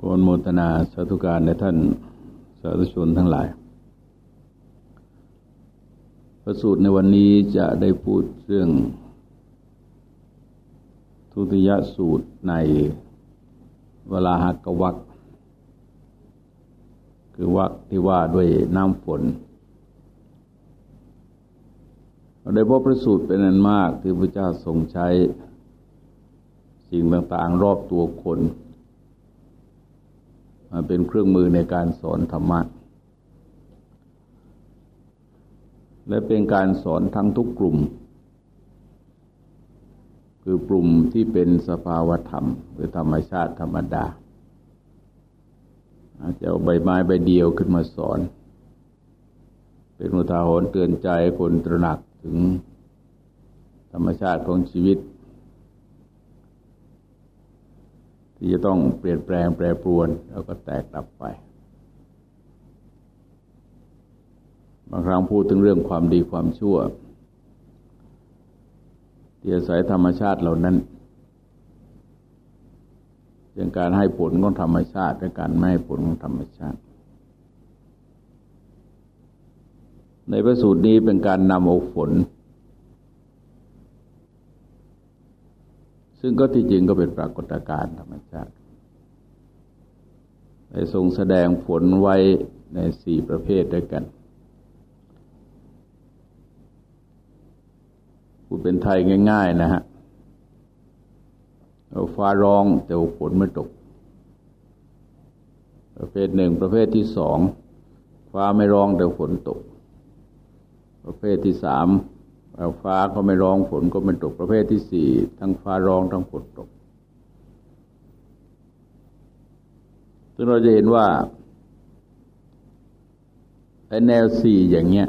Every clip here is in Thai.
กนโมตนาสาธุการในท่านสาธุชนทั้งหลาย ประสูตรในวันนี้จะได้พูดเรื่อง ทุติยสูตรในเวลาหักวักคือวักที่ว่าด้วยน้ำฝนเราได้พบประสูตรเป็นอันมากที่พระเจ้าทรงใช้ สิ่งต่างๆ รอบตัวคน มาเป็นเครื่องมือในการสอนธรรมะ และเป็นการสอนทั้งทุกกลุ่ม คือกลุ่มที่เป็นสภาวธรรม หรือธรรมชาติธรรมดา อาจจะเอาใบไม้ใบเดียวขึ้นมาสอน เป็นมุทาหรณ์เตือนใจคนตระหนักถึงธรรมชาติของชีวิต ที่จะต้องเปลี่ยนแปลงแปรปรวน แล้วก็แตกดับไป บางครั้งพูดถึงเรื่องความดีความชั่ว ที่อาศัยธรรมชาติเหล่านั้นเป็นการให้ผลของธรรมชาติและการไม่ให้ผลของธรรมชาติ ในพระสูตรนี้เป็นการนำเอาฝน ซึ่งก็ที่จริงก็เป็นปรากฏการณ์ธรรมชาติได้ทรงแสดงผลไว้ในสี่ประเภทด้วยกัน พูดเป็นไทยง่าย ๆ นะฮะฟ้าร้องแต่ฝนไม่ตก ประเภทหนึ่งประเภทที่สองฟ้าไม่ร้องแต่ฝนตก ประเภทที่สาม ฟ้าก็ไม่ร้องฝนก็ไม่ตกประเภทที่สี่ทั้งฟ้าร้องทั้งฝนตกซึ่งเราจะเห็นว่าแนวสี่อย่างเงี้ย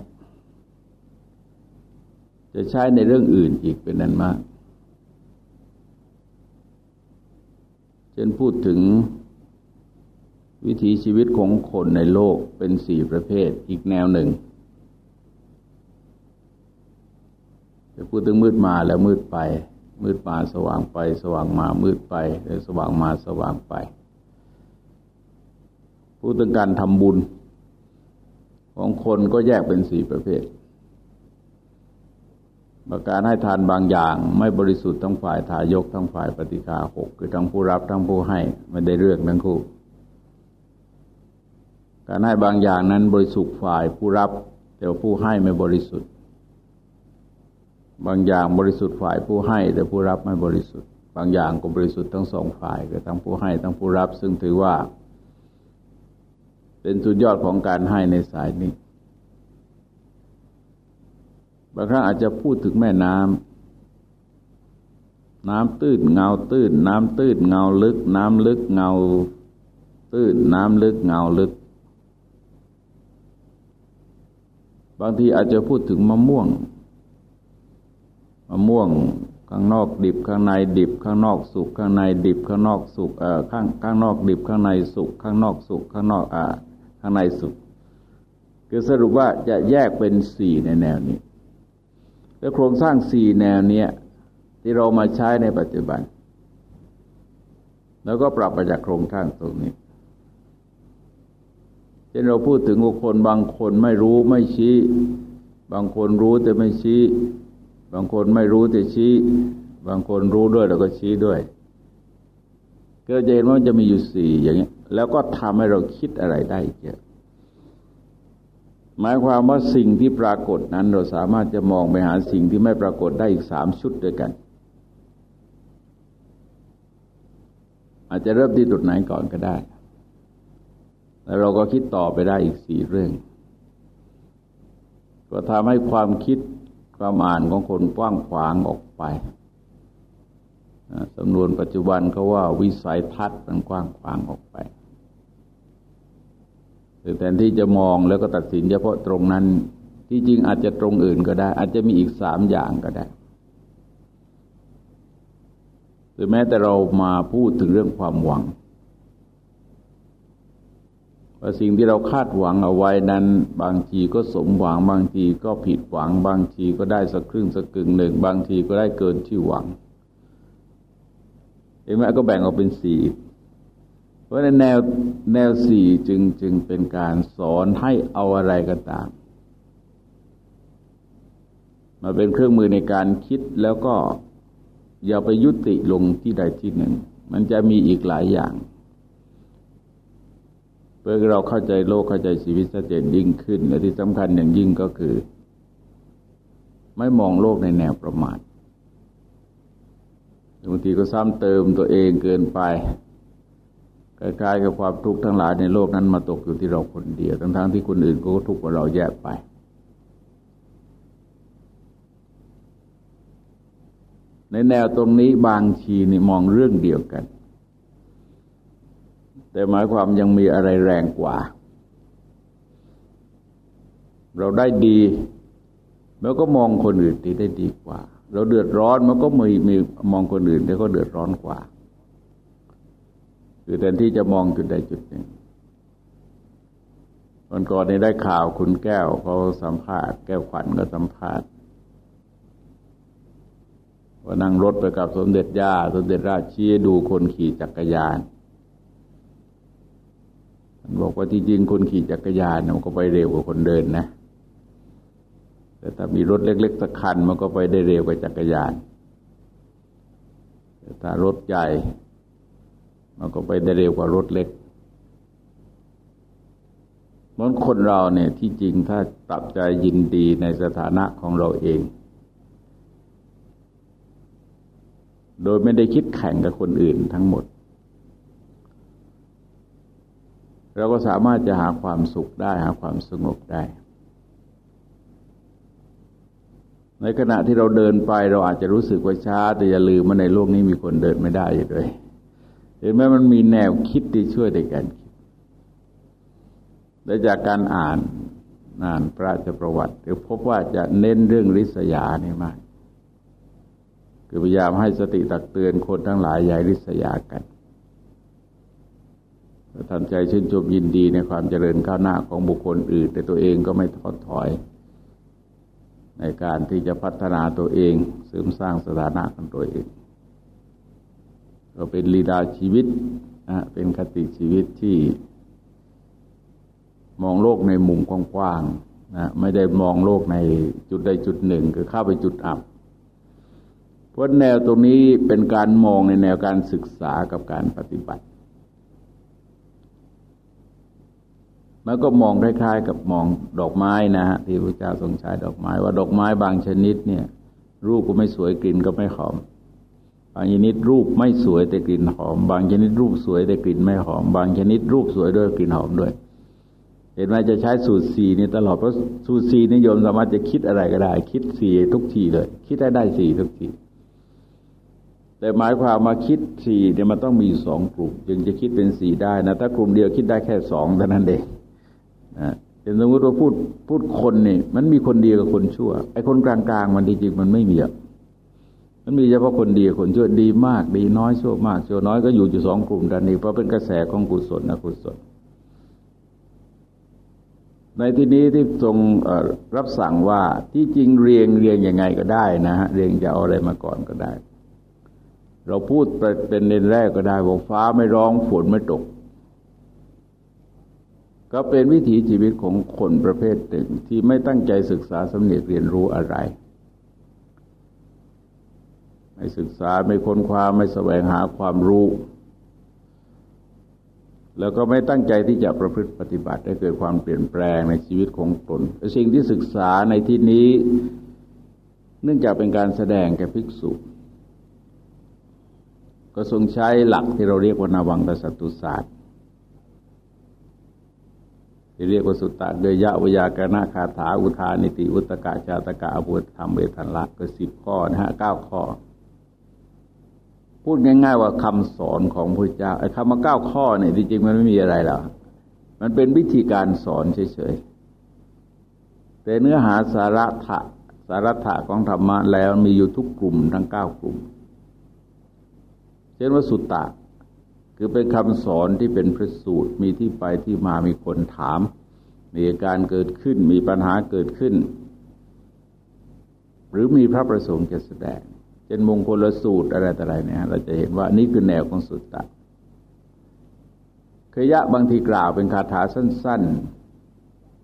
จะใช้ในเรื่องอื่นอีกเป็นนั้นมากเช่นพูดถึงวิถีชีวิตของคนในโลกเป็นสี่ประเภทอีกแนวหนึ่ง จะพูดถึงมืดมาแล้วมืดไป มืดมาสว่างไป สว่างมามืดไปแล้วสว่างมาสว่างไป พูดถึงการทำบุญ ของคนก็แยกเป็นสี่ประเภทประการให้ทานบางอย่างไม่บริสุทธิ์ทั้งฝ่ายทายกทั้งฝ่ายปฏิฆาหกคือทั้งผู้รับทั้งผู้ให้ไม่ได้เรื่องทั้งคู่ การให้บางอย่างนั้นบริสุทธิ์ฝ่ายผู้รับ แต่ผู้ให้ไม่บริสุทธิ์ บางอย่างบริสุทธิ์ฝ่ายผู้ให้ แต่ผู้รับไม่บริสุทธิ์ บางอย่างก็บริสุทธิ์ทั้งสองฝ่ายคือทั้งผู้ให้ทั้งผู้รับ ซึ่งถือว่า เป็นสุดยอดของการให้ในสายนี้บางครั้งอาจจะพูดถึงแม่น้ำน้ำตื้นเงาตื้น น้ำตื้นเงาลึก น้ำลึกเงาตื้น น้ำลึกเงาลึก บางทีอาจจะพูดถึงมะม่วง มะม่วงข้างนอกดิบข้างในดิบ ข้างนอกสุกข้างในดิบ ข้างนอกสุกเอ่อข้างข้างนอกดิบข้างในสุกข้างนอกสุกข้างนอกอ่าข้างในสุกคือสรุปว่าจะแยกเป็นสี่ในแนวนี้แล้วโครงสร้างสี่แนวเนี้ยที่เรามาใช้ในปัจจุบัน แล้วก็ปรับมาจากโครงสร้างตรงนี้เช่นเราพูดถึงบุคคลบางคนไม่รู้ไม่ชี้ บางคนรู้แต่ไม่ชี้ บางคนไม่รู้แต่ชี้ บางคนรู้ด้วยแล้วก็ชี้ด้วยก็จะเห็นว่าจะมีอยู่สี่อย่างนี้แล้วก็ทำให้เราคิดอะไรได้เยอะหมายความว่าสิ่งที่ปรากฏนั้น เราสามารถจะมองไปหาสิ่งที่ไม่ปรากฏได้อีกสามชุดด้วยกัน อาจจะเริ่มที่จุดไหนก่อนก็ได้ แล้วเราก็คิดต่อไปได้อีกสี่เรื่อง ก็ทำให้ความคิด ความอ่านของคนกว้างขวางออกไปสำนวนปัจจุบันเขาว่าวิสัยทัศน์มันกว้างขวางออกไปแต่แทนที่จะมองแล้วก็ตัดสินเฉพาะตรงนั้น ที่จริงอาจจะตรงอื่นก็ได้ อาจจะมีอีกสามอย่างก็ได้ หรือแม้แต่เรามาพูดถึงเรื่องความหวัง สิ่งที่เราคาดหวังเอาไว้นั้น บางทีก็สมหวัง บางทีก็ผิดหวัง บางทีก็ได้สักครึ่งสักกึ่งหนึ่ง บางทีก็ได้เกินที่หวังเห็นไหมก็แบ่งออกเป็นสี่เพราะในแนวแนวสี่จึงจึงเป็นการสอนให้เอาอะไรก็ตาม มาเป็นเครื่องมือในการคิดแล้วก็อย่าไปยุติลงที่ใดที่หนึ่ง มันจะมีอีกหลายอย่าง พื่อเราเข้าใจโลกเข้าใจชีวิตชัดเจนยิ่งขึ้น และที่สำคัญอย่างยิ่งก็คือ ไม่มองโลกในแนวประมาทบางทีก็ซ้ำเติมตัวเองเกินไปคล้ายๆกับความทุกข์ทั้งหลายในโลกนั้นมาตกอยู่ที่เราคนเดียว ทั้งๆที่คนอื่นก็ทุกข์กว่าเราแยกไปในแนวตรงนี้บางทีนี่มองเรื่องเดียวกัน แต่หมายความยังมีอะไรแรงกว่า เราได้ดีแล้วก็มองคนอื่นที่ได้ดีกว่า เราเดือดร้อนมันก็มีมีมองคนอื่นที่ก็เดือดร้อนกว่าคือแทนที่จะมองจุดใดจุดหนึ่งวันก่อนนี้ได้ข่าวคุณแก้วเขาสัมภาษณ์แก้วขวัญก็สัมภาษณ์ว่านั่งรถไปกับสมเด็จย่า สมเด็จราชชี้ดูคนขี่จักรยาน บอกว่าที่จริงคนขี่จักรยานมันก็ไปเร็วกว่าคนเดินนะ แต่ถ้ามีรถเล็กๆสักคันมันก็ไปได้เร็วกว่าจักรยาน แต่ถ้ารถใหญ่ มันก็ไปได้เร็วกว่ารถเล็กเหมือนคนเราเนี่ยที่จริงถ้าตับใจยินดีในสถานะของเราเอง โดยไม่ได้คิดแข่งกับคนอื่นทั้งหมด เราก็สามารถจะหาความสุขได้ หาความสงบได้ ในขณะที่เราเดินไปเราอาจจะรู้สึกว่าช้า แต่อย่าลืมว่าในโลกนี้มีคนเดินไม่ได้อยู่ด้วย เห็นไหมมันมีแนวคิดที่ช่วยในการคิดและจากการอ่านอ่านพระราชประวัติหรือพบว่าจะเน้นเรื่องริษยานี่มาก คือพยายามให้สติตักเตือนคนทั้งหลายอย่าริษยากัน ทำใจชื่นชมยินดีในความเจริญก้าวหน้าของบุคคลอื่น แต่ตัวเองก็ไม่ท้อถอย ในการที่จะพัฒนาตัวเองเสริมสร้างสถานะของตัวเองก็เป็นลีลาชีวิตนะเป็นคติชีวิตที่มองโลกในมุมกว้างๆนะไม่ได้มองโลกในจุดใดจุดหนึ่ง คือเข้าไปจุดอับเพราะแนวตรงนี้เป็นการมองในแนวการศึกษากับการปฏิบัติ มันก็มองคล้ายๆ กับมองดอกไม้นะฮะที่พระเจ้าทรงใช้ดอกไม้ ว่าดอกไม้บางชนิดเนี่ย รูปก็ไม่สวยกลิ่นก็ไม่หอม บางชนิดรูปไม่สวยแต่กลิ่นหอม บางชนิดรูปสวยแต่กลิ่นไม่หอม บางชนิดรูปสวยด้วยกลิ่นหอมด้วย เห็นไหมจะใช้สูตรสีนี่ตลอดเพราะสูตรสีนิยมสามารถจะคิดอะไรก็ได้ คิดสีทุกทีเลย คิดได้ได้สีทุกทีแต่หมายความมาคิดสี่เนี่ยมันต้องมีสองกลุ่ม จึงจะคิดเป็นสี่ได้นะถ้ากลุ่มเดียวคิดได้แค่สองเท่านั้นเอง นะเป็นสมมติว่าพูดพูดคนนี่มันมีคนดีกับคนชั่วไอ้คนกลางๆมันจริงๆมันไม่มีอะมันมีเฉพาะคนดีคนชั่วดีมาก ดีน้อยชั่วมากชั่วน้อยก็อยู่อยู่สองกลุ่มกันนี้เพราะเป็นกระแสของกุศลนะกุศลในที่นี้ที่ทรงรับสั่งว่าที่จริงเรียงเรียงยังไงก็ได้นะฮะเรียงจะเอาอะไรมาก่อนก็ได้ เราพูดเป็นเนนแรกก็ได้บอกฟ้าไม่ร้องฝนไม่ตก ก็เป็นวิถีชีวิตของคนประเภทหนึ่งที่ไม่ตั้งใจศึกษาสำเนียกเรียนรู้อะไร ไม่ศึกษาไม่ค้นคว้าไม่แสวงหาความรู้ แล้วก็ไม่ตั้งใจที่จะประพฤติปฏิบัติให้เกิดความเปลี่ยนแปลงในชีวิตของตนสิ่งที่ศึกษาในที่นี้ เนื่องจากเป็นการแสดงแก่ภิกษุก็ทรงใช้หลักที่เราเรียกว่านาวังกสัตตุศาสตร์ เรียกว่าสุตตะเดยยะวยากรณคาถาอุทานิติอุตกะชาตกะอภุธรรมเวทันละก็สิบข้อนะฮะเก้าข้อ พูดง่าย ๆ ว่าคำสอนของพระเจ้าไอ้คำมาเก้าข้อเนี่ยจริงๆมันไม่มีอะไรหรอกมันเป็นวิธีการสอนเฉยๆแต่เนื้อหาสาระถะสาระถะของธรรมะแล้วมีอยู่ทุกกลุ่มทั้งเก้ากลุ่ม เช่นว่าสุตตะ คือเป็นคำสอนที่เป็นพระสูตรมีที่ไปที่มามีคนถาม มีการเกิดขึ้นมีปัญหาเกิดขึ้น หรือมีพระประสงค์จะแสดงเช่นมงคลสูตรอะไรต่ออะไรเนี่ยเราจะเห็นว่านี่คือแนวของสุตตะเคยะบางทีกล่าวเป็นคาถาสั้น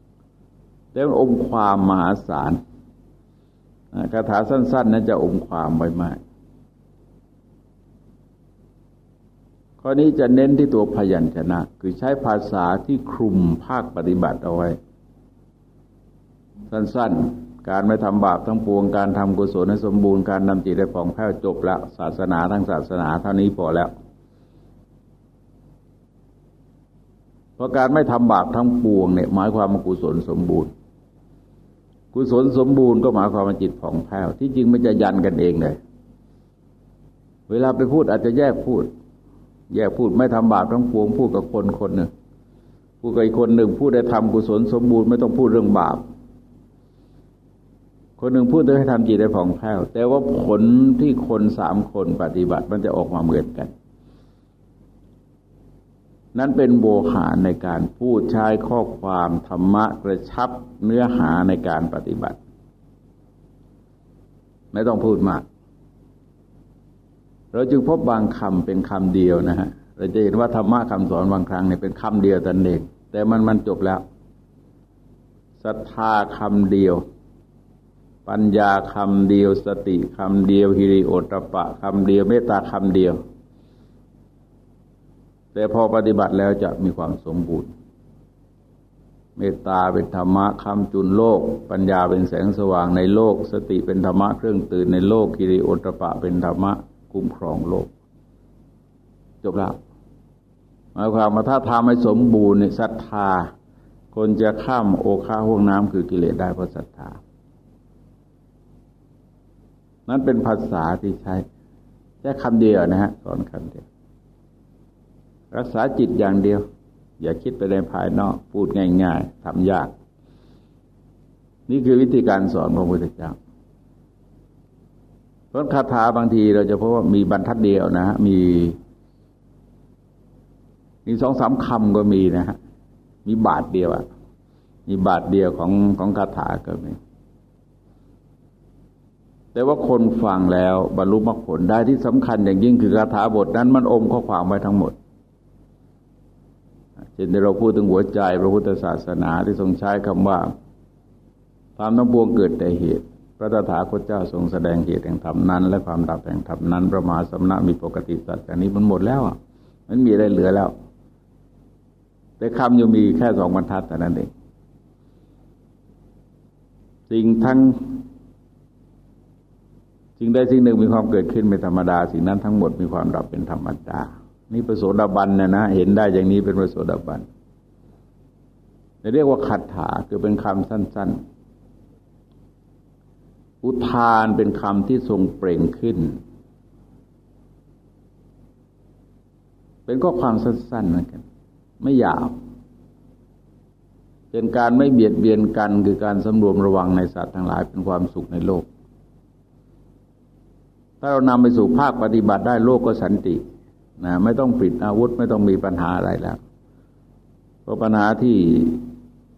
ๆแต่อมความมหาศาลคาถาสั้น ๆ นั้นจะอมความไว้มาก ข้อนี้จะเน้นที่ตัวพยัญชนะ คือใช้ภาษาที่คลุมภาคปฏิบัติเอาไว้ สั้นๆ การไม่ทำบาปทั้งปวง การทำกุศลให้สมบูรณ์ การนำจิตได้ผ่องแผ้วจบแล้วศาสนาทั้งศาสนาเท่านี้พอแล้วเพราะการไม่ทำบาปทั้งปวงเนี่ยหมายความว่ากุศลสมบูรณ์ กุศลสมบูรณ์ก็หมายความว่าจิตผ่องแผ้ว ที่จริงมันจะยันกันเองเลย เวลาไปพูดอาจจะแยกพูด แยกพูดไม่ทำบาปทั้งปวงพูดกับคนคนหนึ่งพูดกับอีกคนหนึ่งพูดได้ทำกุศลสมบูรณ์ไม่ต้องพูดเรื่องบาป คนหนึ่งพูดให้ทำจิตได้ผ่องแผ้ว แต่ว่าผลที่คนสามคนปฏิบัติมันจะออกมาเหมือนกัน นั้นเป็นโบหารในการพูดใช้ข้อความธรรมะกระชับเนื้อหาในการปฏิบัติ ไม่ต้องพูดมาก เราจึงพบบางคำเป็นคำเดียวนะฮะเราจะเห็นว่าธรรมะคำสอนบางครั้งเนี่ยเป็นคำเดียวแต่เองแต่มันมันจบแล้วศรัทธาคำเดียว ปัญญาคำเดียว สติคำเดียวฮิริโอตปะคำเดียวเมตตาคำเดียว แต่พอปฏิบัติแล้วจะมีความสมบูรณ์เมตตาเป็นธรรมะคำจุนโลก ปัญญาเป็นแสงสว่างในโลก สติเป็นธรรมะเครื่องตื่นในโลกกิริโอตปะเป็นธรรมะ คุ้มครองโลก จบแล้วหมายความว่าถ้าทำให้สมบูรณ์ในศรัทธา คนจะข้ามโอคาห่วงน้ำคือกิเลสได้เพราะศรัทธา นั้นเป็นภาษาที่ใช้แค่คำเดียวนะฮะสอนคำเดียว รักษาจิตอย่างเดียว อย่าคิดไปในภายนอกพูดง่ายๆทำยาก นี่คือวิธีการสอนพระพุทธเจ้า เพราะคาถาบางทีเราจะพบว่ามีบรรทัดเดียวนะฮะมี มีสองสามคำก็มีนะฮะมีบาทเดียวอะมีบาทเดียวของของคาถาก็มีแต่ว่าคนฟังแล้วบรรลุมรรคผลได้ที่สำคัญอย่างยิ่งคือคาถาบทนั้นมันอมข้อความไว้ทั้งหมด เช่นที่เราพูดถึงหัวใจพระพุทธศาสนาที่ทรงใช้คำว่าความน้ำบวงเกิดแต่เหตุ พระตถาคตเจ้าทรงแสดงเหตุแห่งธรรมนั้น และความดับแห่งธรรมนั้นประมาสมณะมีปกติสัตว์อันนี้มันหมดแล้วมันมีอะไรเหลือแล้ว แต่คำยังมีแค่สองบรรทัดแต่นั้นเองสิ่งทั้งสิ่งใดสิ่งหนึ่งมีความเกิดขึ้นเป็นธรรมดา สิ่งนั้นทั้งหมดมีความดับเป็นธรรมดา นี่ประโสดาบันนะนะเห็นได้อย่างนี้เป็นประโสดาบันเรียกว่าขัดถาคือเป็นคำสั้น ๆ อุทานเป็นคำที่ทรงเปล่งขึ้น เป็นข้อความสั้นๆเหมือนกันไม่ยาวเป็นการไม่เบียดเบียนกันคือการสำรวมระวังในสัตว์ทั้งหลายเป็นความสุขในโลก ถ้าเรานำไปสู่ภาคปฏิบัติได้โลกก็สันตินะไม่ต้องปิดอาวุธไม่ต้องมีปัญหาอะไรแล้วเพราะปัญหาที่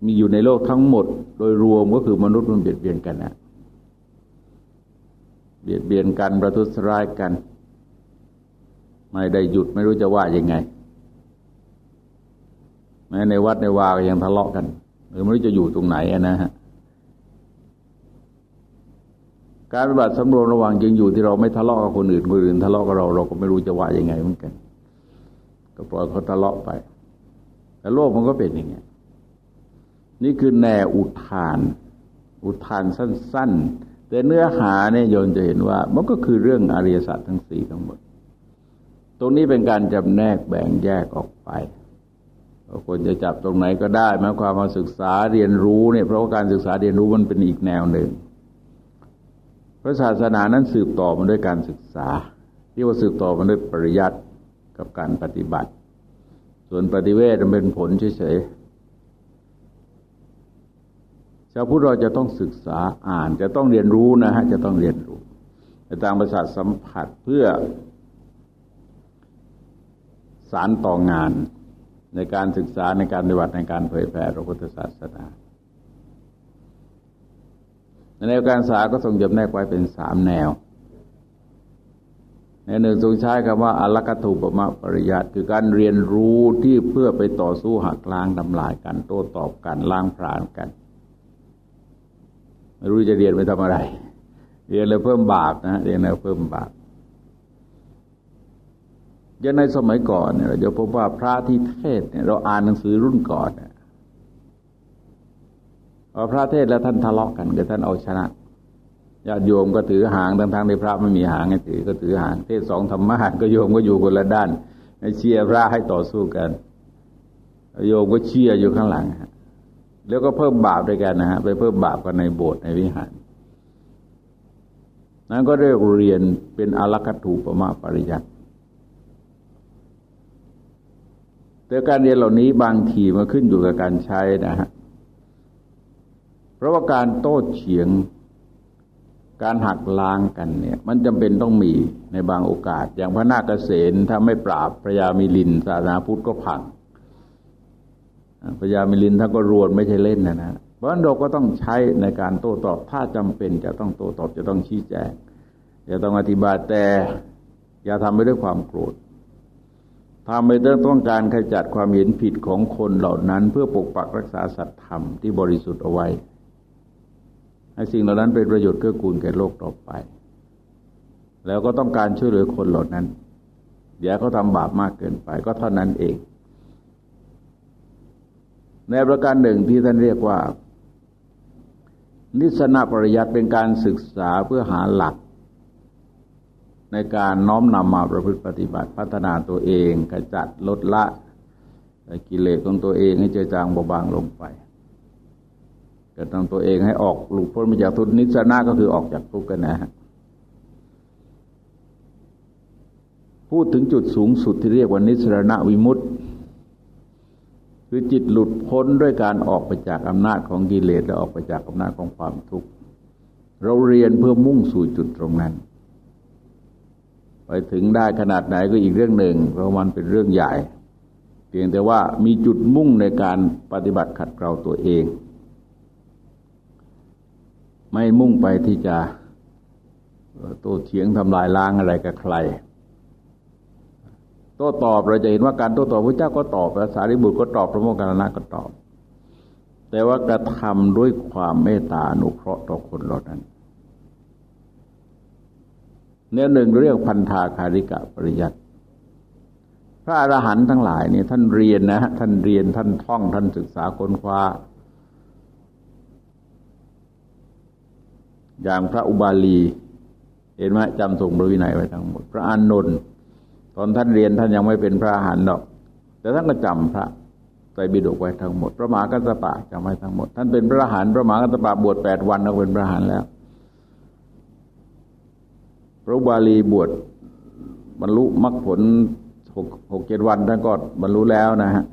มีอยู่ในโลกทั้งหมด โดยรวมก็คือมนุษย์มันเบียดเบียนกันนะ เบียดเบียนกันประทุษร้ายกัน ไม่ได้หยุดไม่รู้จะว่ายังไง แม้ในวัดในวาก็ยังทะเลาะกันหรือไม่รู้จะอยู่ตรงไหนนะฮะการปฏิบัติสำรวมระวังจึงอยู่ที่เราไม่ทะเลาะกับคนอื่นคนอื่นทะเลาะกับเราเราก็ไม่รู้จะว่ายังไงเหมือนกัน ก็ปล่อยเขาทะเลาะไป แต่โลกมันก็เป็นอย่างนี้นี่คือแนวอุทาน อุทานสั้น ๆ แต่เนื้อหาเนี่ยโยนจะเห็นว่า มันก็คือเรื่องอริยสัจทั้งสี่ทั้งหมด ตรงนี้เป็นการจำแนกแบ่งแยกออกไปคนจะจับตรงไหนก็ได้หมายความมาศึกษาเรียนรู้เนี่ยเพราะว่าการศึกษาเรียนรู้มันเป็นอีกแนวหนึ่งพระศาสนานั้นสืบต่อมาด้วยการศึกษา ที่ว่าสืบต่อมาด้วยปริยัติกับการปฏิบัติ ส่วนปฏิเวทมันเป็นผลเฉยๆ ชาวพุทธเราจะต้องศึกษาอ่านจะต้องเรียนรู้นะฮะจะต้องเรียนรู้ในทางประสาทสัมผัสเพื่อ สารต่องานในการศึกษาในการปฏิบัติในการเผยแผ่พระพุทธศาสนาแนวการศึกษาก็ทรงจำแนกไว้เป็นสามแนวในหนึ่งทรงใช้คำว่าอลกถูปมะปริยัติคือการเรียนรู้ที่เพื่อไปต่อสู้หักล้างทำลายกัน โต้ตอบกันล้างผลาญกัน ไม่รู้จะเรียนไปทำอะไร เรียนแล้วเพิ่มบาปนะเรียนแล้วเพิ่มบาปยังในสมัยก่อนเนี่ยเราจะพบว่าพระที่เทศเนี่ยเราอ่านหนังสือรุ่นก่อนเนี่ยพอพระเทศแล้วท่านทะเลาะกันกับท่านเอาชนะญาติโยมก็ถือหางทั้งทางในพระไม่มีหางให้ถือก็ถือหางเทศสองธรรมะก็โยมก็อยู่คนละด้านเชียร์พระให้ต่อสู้กัน โยมก็เชียร์อยู่ข้างหลัง แล้วก็เพิ่มบาปด้วยกันนะฮะไปเพิ่มบาปกันในโบสถ์ในวิหาร นั้นก็เรียกเรียนเป็นอลักถูปมาปริยัติแต่การเรียนเหล่านี้บางทีมาขึ้นอยู่กับการใช้นะฮะเพราะว่าการโต้เฉียง การหักล้างกันเนี่ย มันจำเป็นต้องมีในบางโอกาส อย่างพระนาคเกษนถ้าไม่ปราบพระยามิลินศาสนาพุทธก็พัง พระยามิลินท่านก็รวนไม่ใช่เล่นนะนะเพราะนั้นเราก็ต้องใช้ในการโต้ตอบ ถ้าจำเป็นจะต้องโต้ตอบจะต้องชี้แจงจะต้องอธิบายแต่อย่าทำไปด้วยความโกรธทำไปด้วยต้องการขจัดความเห็นผิดของคนเหล่านั้น เพื่อปกปักรักษาสัตธรรมที่บริสุทธิ์เอาไว้ ให้สิ่งเหล่านั้นเป็นประโยชน์เกื้อกูลแก่โลกต่อไป แล้วก็ต้องการช่วยเหลือคนเหล่านั้นอย่าเขาทำบาปมากเกินไปก็เท่านั้นเอง ในประการหนึ่งที่ท่านเรียกว่า นิสนาปริยัติเป็นการศึกษาเพื่อหาหลัก ในการน้อมนำมาประพฤติปฏิบัติพัฒนาตัวเองขจัดลดละกิเลสของตัวเองให้เจอจางเบาบางลงไปจะต้องตัวเองให้ออกหลุดพ้นมาจากทุกนิสนาก็คือออกจากทุกข์กันนะฮะพูดถึงจุดสูงสุดที่เรียกว่านิสรณวิมุตติ คือจิตหลุดพ้นด้วยการออกไปจากอำนาจของกิเลสและออกไปจากอำนาจของความทุกข์ เราเรียนเพื่อมุ่งสู่จุดตรงนั้น ไปถึงได้ขนาดไหนก็อีกเรื่องหนึ่ง เพราะมันเป็นเรื่องใหญ่ เพียงแต่ว่ามีจุดมุ่งในการปฏิบัติขัดเกลาตัวเอง ไม่มุ่งไปที่จะโต้เถียงทำลายล้างอะไรกับใคร โต้ตอบเราจะเห็นว่าการโต้ตอบพระเจ้าก็ตอบพระสารีบุตรก็ตอบพระโมคคัลลานะก็ตอบ แต่ว่ากระทำด้วยความเมตตาอนุเคราะห์ต่อคนเหล่านั้นเนื้อหนึ่งเรียกพันธาคาริกะปริยัติพระอรหันต์ทั้งหลายนี่ท่านเรียนนะท่านเรียนท่านท่องท่านศึกษาค้นคว้า อย่างพระอุบาลี เห็นไหมจำส่งพระวินัยไว้ทั้งหมด พระอานนท์ ตอนท่านเรียนท่านยังไม่เป็นพระอรหันต์หรอก แต่ท่านก็จำพระไตรปิฎกไว้ทั้งหมด พระมหากัสสปะจำไว้ทั้งหมด ท่านเป็นพระอรหันต์พระมหากัสสปะบวชแปดวันก็เป็นพระอรหันต์แล้ว พระบาลีบวชบรรลุมรรคผลหกหกเจ็ดวันท่านก็บรรลุแล้วนะฮะ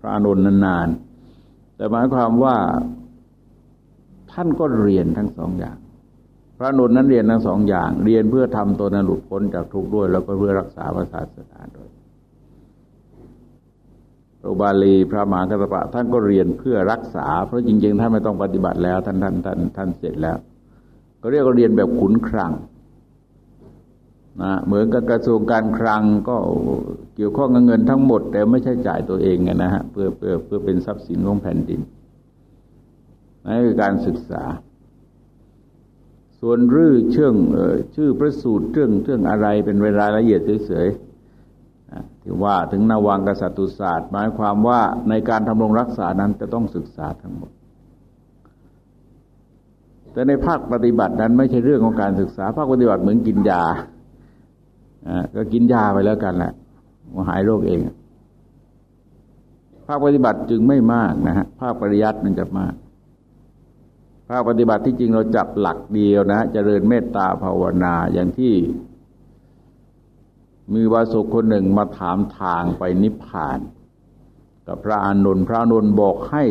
พระอานนนานๆแต่หมายความว่าท่านก็เรียนทั้งสองอย่าง พระนุนนั้นเรียนทั้งสองอย่าง เรียนเพื่อทำตนหลุดพ้นจากทุกข์ด้วย แล้วก็เพื่อรักษาพระศาสนาด้วยพระบาลีพระมหากัสปะท่านก็เรียนเพื่อรักษา เพราะจริง ๆ ท่านไม่ต้องปฏิบัติแล้ว ท่านท่านท่านท่านเสร็จแล้ว ก็เรียกว่าเรียนแบบขุนคลังนะเหมือนกับกระทรวงการคลังก็เกี่ยวข้องกับเงินทั้งหมด แต่ไม่ใช่จ่ายตัวเองนะฮะเพื่อเพื่อเพื่อเป็นทรัพย์สินของแผ่นดินนั่นคือการศึกษา ส่วนรื้อเชื่องชื่อพระสูตรเรื่องเรื่องอะไรเป็นเวลาละเอียดเฉยๆที่ว่าถึงนาวังกษัตริย์ศาสตร์ หมายความว่าในการทำรงรักษานั้นจะต้องศึกษาทั้งหมด แต่ในภาคปฏิบัตินั้นไม่ใช่เรื่องของการศึกษา ภาคปฏิบัติเหมือนกินยาก็กินยาไปแล้วกันแหละหายโรคเองภาคปฏิบัติจึงไม่มากนะฮะภาคปริยัติมันจะมาก ภาคปฏิบัติที่จริงเราจับหลักเดียวนะจะเริญเมตตาภาวนาอย่างที่มีวาสุคนหนึ่งมาถามทางไปนิพพาน กับพระอานนท์พระอานนท์บอกให้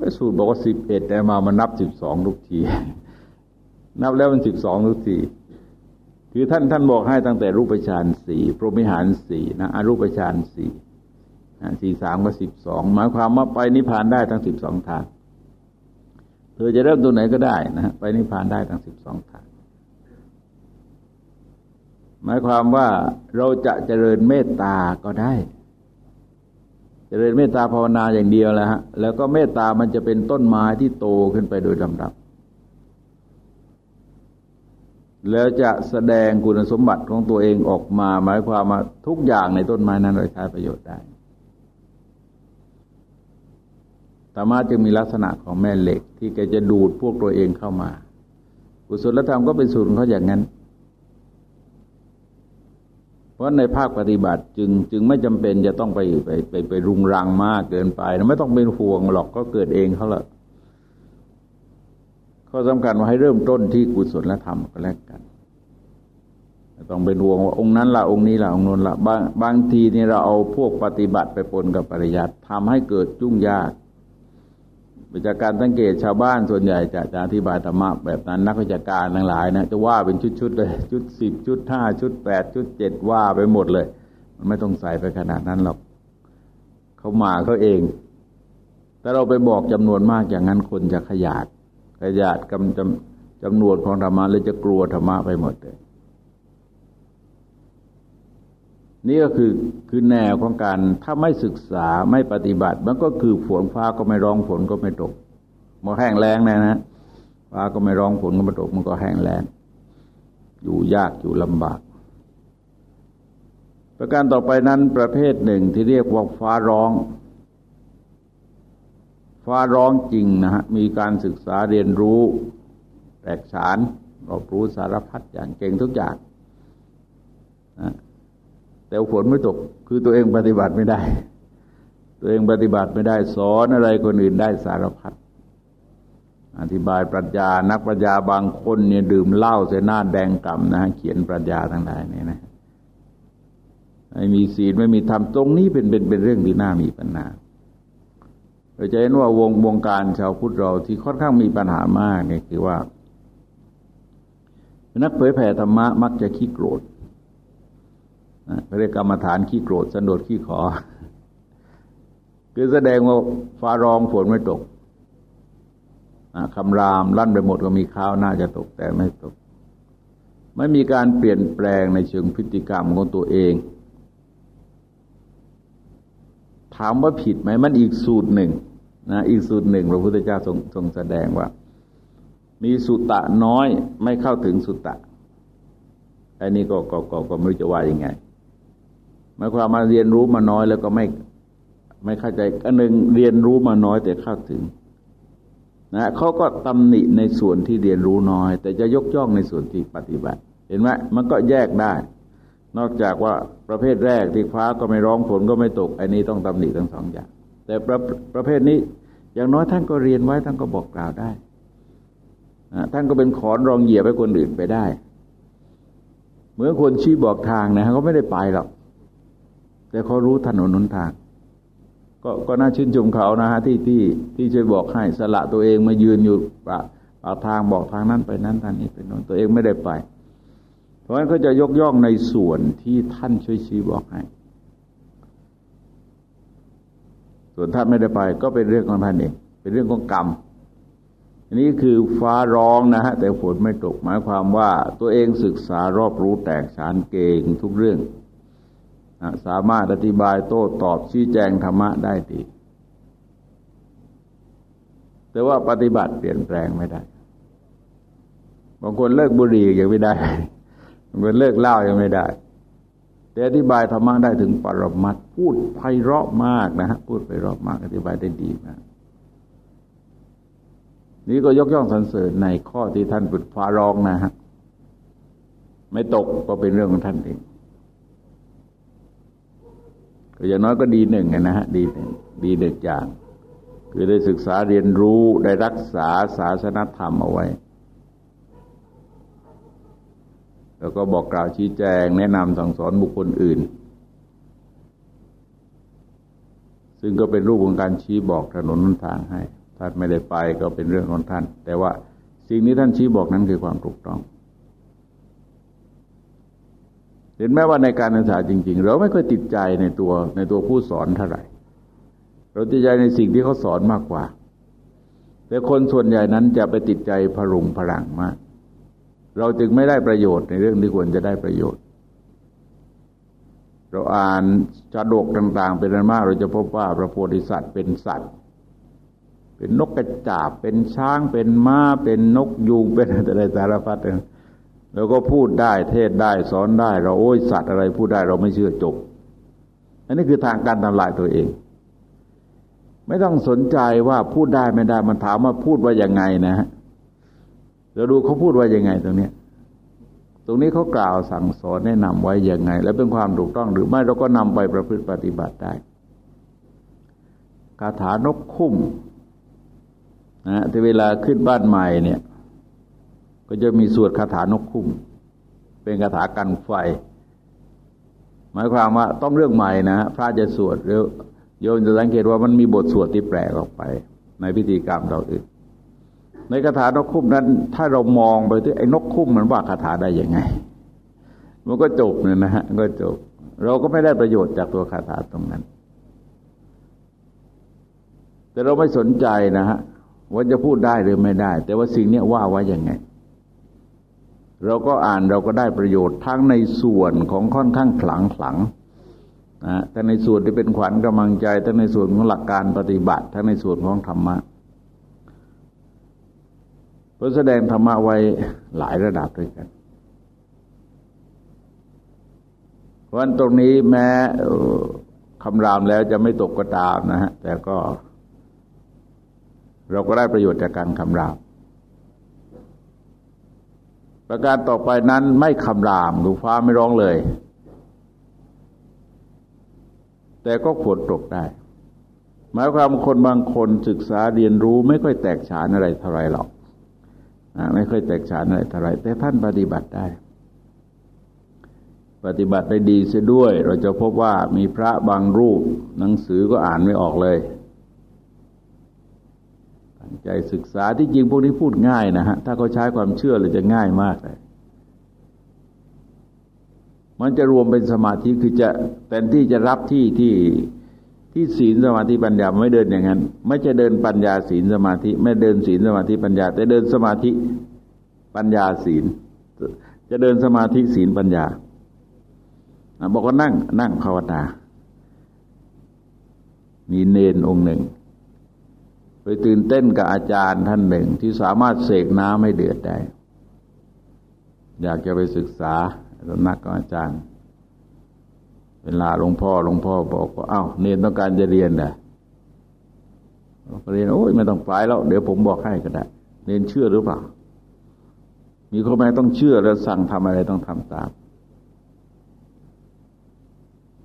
พระสูตรบอกว่าสิบเอ็ดแต่มามานับสิบสองทุกที นับแล้วมันสิบสองทุกทีคือท่านท่านบอกให้ตั้งแต่รูปฌานสี่พรหมิหารสี่นะอรูปฌานสี่สี่สามก็สิบสองหมายความว่าไปนิพพานได้ทั้งสิบสองทาง เธอจะเริ่มตัวไหนก็ได้นะไปนิพพานได้ทั้งสิบสองทาง หมายความว่าเราจะเจริญเมตตาก็ได้ เจริญเมตตาภาวนาอย่างเดียวแล้วฮะแล้วก็เมตตามันจะเป็นต้นไม้ที่โตขึ้นไปโดยลำดับ แล้วจะแสดงคุณสมบัติของตัวเองออกมา หมายความว่าทุกอย่างในต้นไม้นั้นเราใช้ประโยชน์ได้ ธรรมะจึงมีลักษณะของแม่เหล็ก ที่แกจะดูดพวกตัวเองเข้ามากุศลธรรมก็เป็นสูตรเขาอย่างนั้น เพราะในภาคปฏิบัติจึงจึงไม่จำเป็นจะต้องไปไปไปไปรุงรังมากเกินไปไม่ต้องเป็นห่วงหรอกก็เกิดเองเขาละข้อสำคัญว่าให้เริ่มต้นที่กุศลธรรมก็แล้วกันต้องเป็นห่วงว่าองค์นั้นละองค์นี้ละองค์นู้นละบางบางทีนี่เราเอาพวกปฏิบัติไปปนกับปริยัติทำให้เกิดจุ่งยาก จากการสังเกตชาวบ้านส่วนใหญ่จะจะอธิบายธรรมะแบบนั้นนักวิชาการทั้งหลายนะจะว่าเป็นชุดๆเลยชุดสิบชุดห้าชุดแปดชุดเจ็ดว่าไปหมดเลย มันไม่ต้องใส่ไปขนาดนั้นหรอกเขามาเขาเอง แต่เราไปบอกจำนวนมากอย่างนั้นคนจะขยาดขยาดกำจำจำนวนของธรรมะเลยจะกลัวธรรมะไปหมดเลย นี่ก็คือคือแนวของการถ้าไม่ศึกษาไม่ปฏิบัติ มันก็คือฝนฟ้าก็ไม่ร้องฝนก็ไม่ตกมันแห้งแล้งนะนะฟ้าก็ไม่ร้องฝนก็ไม่ตกมันก็แห้งแล้งอยู่ยากอยู่ลำบาก ประการต่อไปนั้นประเภทหนึ่งที่เรียกว่าฟ้าร้อง ฟ้าร้องจริงนะฮะมีการศึกษาเรียนรู้แตกฉานรอบรู้สารพัดอย่างเก่งทุกอย่างนะ แต่ฝนไม่ตก คือตัวเองปฏิบัติไม่ได้ ตัวเองปฏิบัติไม่ได้สอนอะไรคนอื่นได้สารพัดอธิบายปรัชญา นักปรัชญาบางคนเนี่ยดื่มเหล้าเสียหน้าแดงกำนะเขียนปรัชญาทั้งหลายเนี่ยนะไม่มีศีลไม่มีธรรมตรงนี้เป็นเป็นเป็นเรื่องที่น่ามีปัญหาเราจะเห็นว่าวงวงการชาวพุทธเราที่ค่อนข้างมีปัญหามากเนี่ยคือว่า นักเผยแผ่ธรรมะมักจะขี้โกรธ เรียกกรรมฐานขี้โกรธสันโดษขี้ขอ คือแสดงว่าฟ้าร้องฝนไม่ตกคำรามลั่นไปหมดก็มีข้าวน่าจะตกแต่ไม่ตก ไม่มีการเปลี่ยนแปลงในเชิงพฤติกรรมของตัวเอง ถามว่าผิดไหมมันอีกสูตรหนึ่งนะอีกสูตรหนึ่งพระพุทธเจ้าทรงทรงแสดงว่า มีสุตะน้อยไม่เข้าถึงสุตะอันนี้ก็ก็ก็ก็ไม่รู้จะว่ายังไง หมายความมาเรียนรู้มาน้อยแล้วก็ไม่ไม่เข้าใจอันหนึ่งเรียนรู้มาน้อยแต่เข้าถึงนะเขาก็ตำหนิในส่วนที่เรียนรู้น้อย แต่จะยกย่องในส่วนที่ปฏิบัติ เห็นไหมมันก็แยกได้ นอกจากว่าประเภทแรกที่ฟ้าก็ไม่ร้องฝนก็ไม่ตก อันนี้ต้องตำหนิทั้งสองอย่าง แต่ประประเภทนี้อย่างน้อยท่านก็เรียนไว้ท่านก็บอกกล่าวได้ท่านก็เป็นขอนรองเหยียบให้คนอื่นไปได้ เหมือนคนชี้บอกทางนะเขาไม่ได้ไปหรอก แต่เขารู้ถนนหนทางก็ก็น่าชื่นชมเขานะฮะที่ที่ที่ช่วยบอกให้สละตัวเองมายืนอยู่ปากปากทางบอกทางนั้นไปนั้นทางนี้ไปโน้นตัวเองไม่ได้ไป เพราะฉะนั้นก็จะยกย่องในส่วนที่ท่านช่วยชี้บอกให้ ส่วนท่านไม่ได้ไป ก็เป็นเรื่องของท่านเองเป็นเรื่องของกรรมอันนี้คือฟ้าร้องนะฮะแต่ฝนไม่ตกหมายความว่าตัวเองศึกษารอบรู้แตกฉานเก่งทุกเรื่อง สามารถอธิบายโต้ตอบชี้แจงธรรมะได้ดี แต่ว่าปฏิบัติเปลี่ยนแปลงไม่ได้ บางคนเลิกบุหรี่ยังไม่ได้ บางคนเลิกเหล้ายังไม่ได้ แต่อธิบายธรรมะได้ถึงปรมัตพูดไพเราะมากนะฮะพูดไพเราะมาก อธิบายได้ดีมากนี่ก็ยกย่องสรรเสริญในข้อที่ท่านปุดฟ้ารองนะฮะ ไม่ตกก็เป็นเรื่องของท่านเอง อย่างน้อยก็ดีหนึ่งนะฮะดีหนึ่งดีเด็กอย่าง คือได้ศึกษาเรียนรู้ได้รักษาศาสนธรรมเอาไว้ แล้วก็บอกกล่าวชี้แจงแนะนำสั่งสอนบุคคลอื่น ซึ่งก็เป็นรูปของการชี้บอกถนนทางให้ท่านไม่ได้ไปก็เป็นเรื่องของท่าน แต่ว่าสิ่งนี้ท่านชี้บอกนั้นคือความถูกต้อง เห็นไหมว่าในการศึกษาจริง ๆ เราไม่ค่อยติดใจในตัวในตัวผู้สอนเท่าไหร่ เราติดใจในสิ่งที่เขาสอนมากกว่า แต่คนส่วนใหญ่นั้นจะไปติดใจพรุงพลังมาก เราจึงไม่ได้ประโยชน์ในเรื่องที่ควรจะได้ประโยชน์ เราอ่านชาดกต่าง ๆ เป็นอันมาก เราจะพบว่าพระโพธิสัตว์เป็นสัตว์ เป็นนกกระจาบเป็นช้างเป็นม้าเป็นนกยูงเป็นอะไรสารพัด แล้วก็พูดได้เทศได้สอนได้ เราโอ้ยสัตว์อะไรพูดได้เราไม่เชื่อจบ อันนี้คือทางการทำลายตัวเอง ไม่ต้องสนใจว่าพูดได้ไม่ได้มันถามว่าพูดว่ายังไงนะฮะเราดูเขาพูดว่ายังไงตรงเนี้ยตรงนี้เขากล่าวสั่งสอนแนะนำไว้ยังไง และเป็นความถูกต้องหรือไม่เราก็นำไปประพฤติปฏิบัติได้คาถานกคุ้มนะที่เวลาขึ้นบ้านใหม่เนี่ย ก็จะมีสวดคาถานกคุ้ม เป็นคาถากันไฟ หมายความว่าต้องเรื่องใหม่นะพระจะสวดแล้วโยมจะสังเกตว่ามันมีบทสวดที่แปลกออกไป ในพิธีกรรมเราอื่น ในคาถานกคุ้มนั้น ถ้าเรามองไปที่ไอ้นกคุ้มมันว่าคาถาได้ยังไง มันก็จบเนี่ยนะฮะก็จบ เราก็ไม่ได้ประโยชน์จากตัวคาถาตรงนั้น แต่เราไม่สนใจนะฮะว่าจะพูดได้หรือไม่ได้ แต่ว่าสิ่งนี้ว่าไว้ยังไง เราก็อ่านเราก็ได้ประโยชน์ทั้งในส่วนของค่อนข้างขลังขลังนะแต่ในส่วนที่เป็นขวัญกำลังใจทั้งในส่วนของหลักการปฏิบัติ ทั้งในส่วนของธรรมะเพราะแสดงธรรมะไว้หลายระดับด้วยกันเพราะตรงนี้แม้คำรามแล้วจะไม่ตกก็ตามนะฮะแต่ก็ เราก็ได้ประโยชน์จากการคำราม ประการต่อไปนั้นไม่คำรามดูฟ้าไม่ร้องเลย แต่ก็ฝนตกได้ หมายความคนบางคนศึกษาเรียนรู้ไม่ค่อยแตกฉานอะไรเท่าไรหรอกไม่ค่อยแตกฉานอะไรเท่าไรแต่ท่านปฏิบัติได้ ปฏิบัติได้ดีเสียด้วย เราจะพบว่ามีพระบางรูปหนังสือก็อ่านไม่ออกเลย ตั้งใจศึกษาที่จริงพวกนี้พูดง่ายนะฮะ ถ้าเขาใช้ความเชื่อเลยจะง่ายมากเลยมันจะรวมเป็นสมาธิคือจะแทนที่จะรับที่ที่ที่ศีลสมาธิปัญญาไม่เดินอย่างนั้น ไม่จะเดินปัญญาศีลสมาธิ ไม่เดินศีลสมาธิปัญญา แต่เดินสมาธิปัญญาศีล จะเดินสมาธิศีลปัญญาบอกว่านั่งนั่งภาวนามีเนนองค์หนึ่ง ไปตื่นเต้นกับอาจารย์ท่านหนึ่งที่สามารถเสกน้ำให้เดือดได้ อยากจะไปศึกษาสำนักของอาจารย์ เวลาหลวงพ่อหลวงพ่อบอกว่าเอ้าเนนต้องการจะเรียนนะเรียนโอ้ยไม่ต้องไปแล้ว เดี๋ยวผมบอกให้ก็ได้ เนนเชื่อหรือเปล่า มีข้อแม้ต้องเชื่อแล้วสั่งทำอะไรต้องทำตาม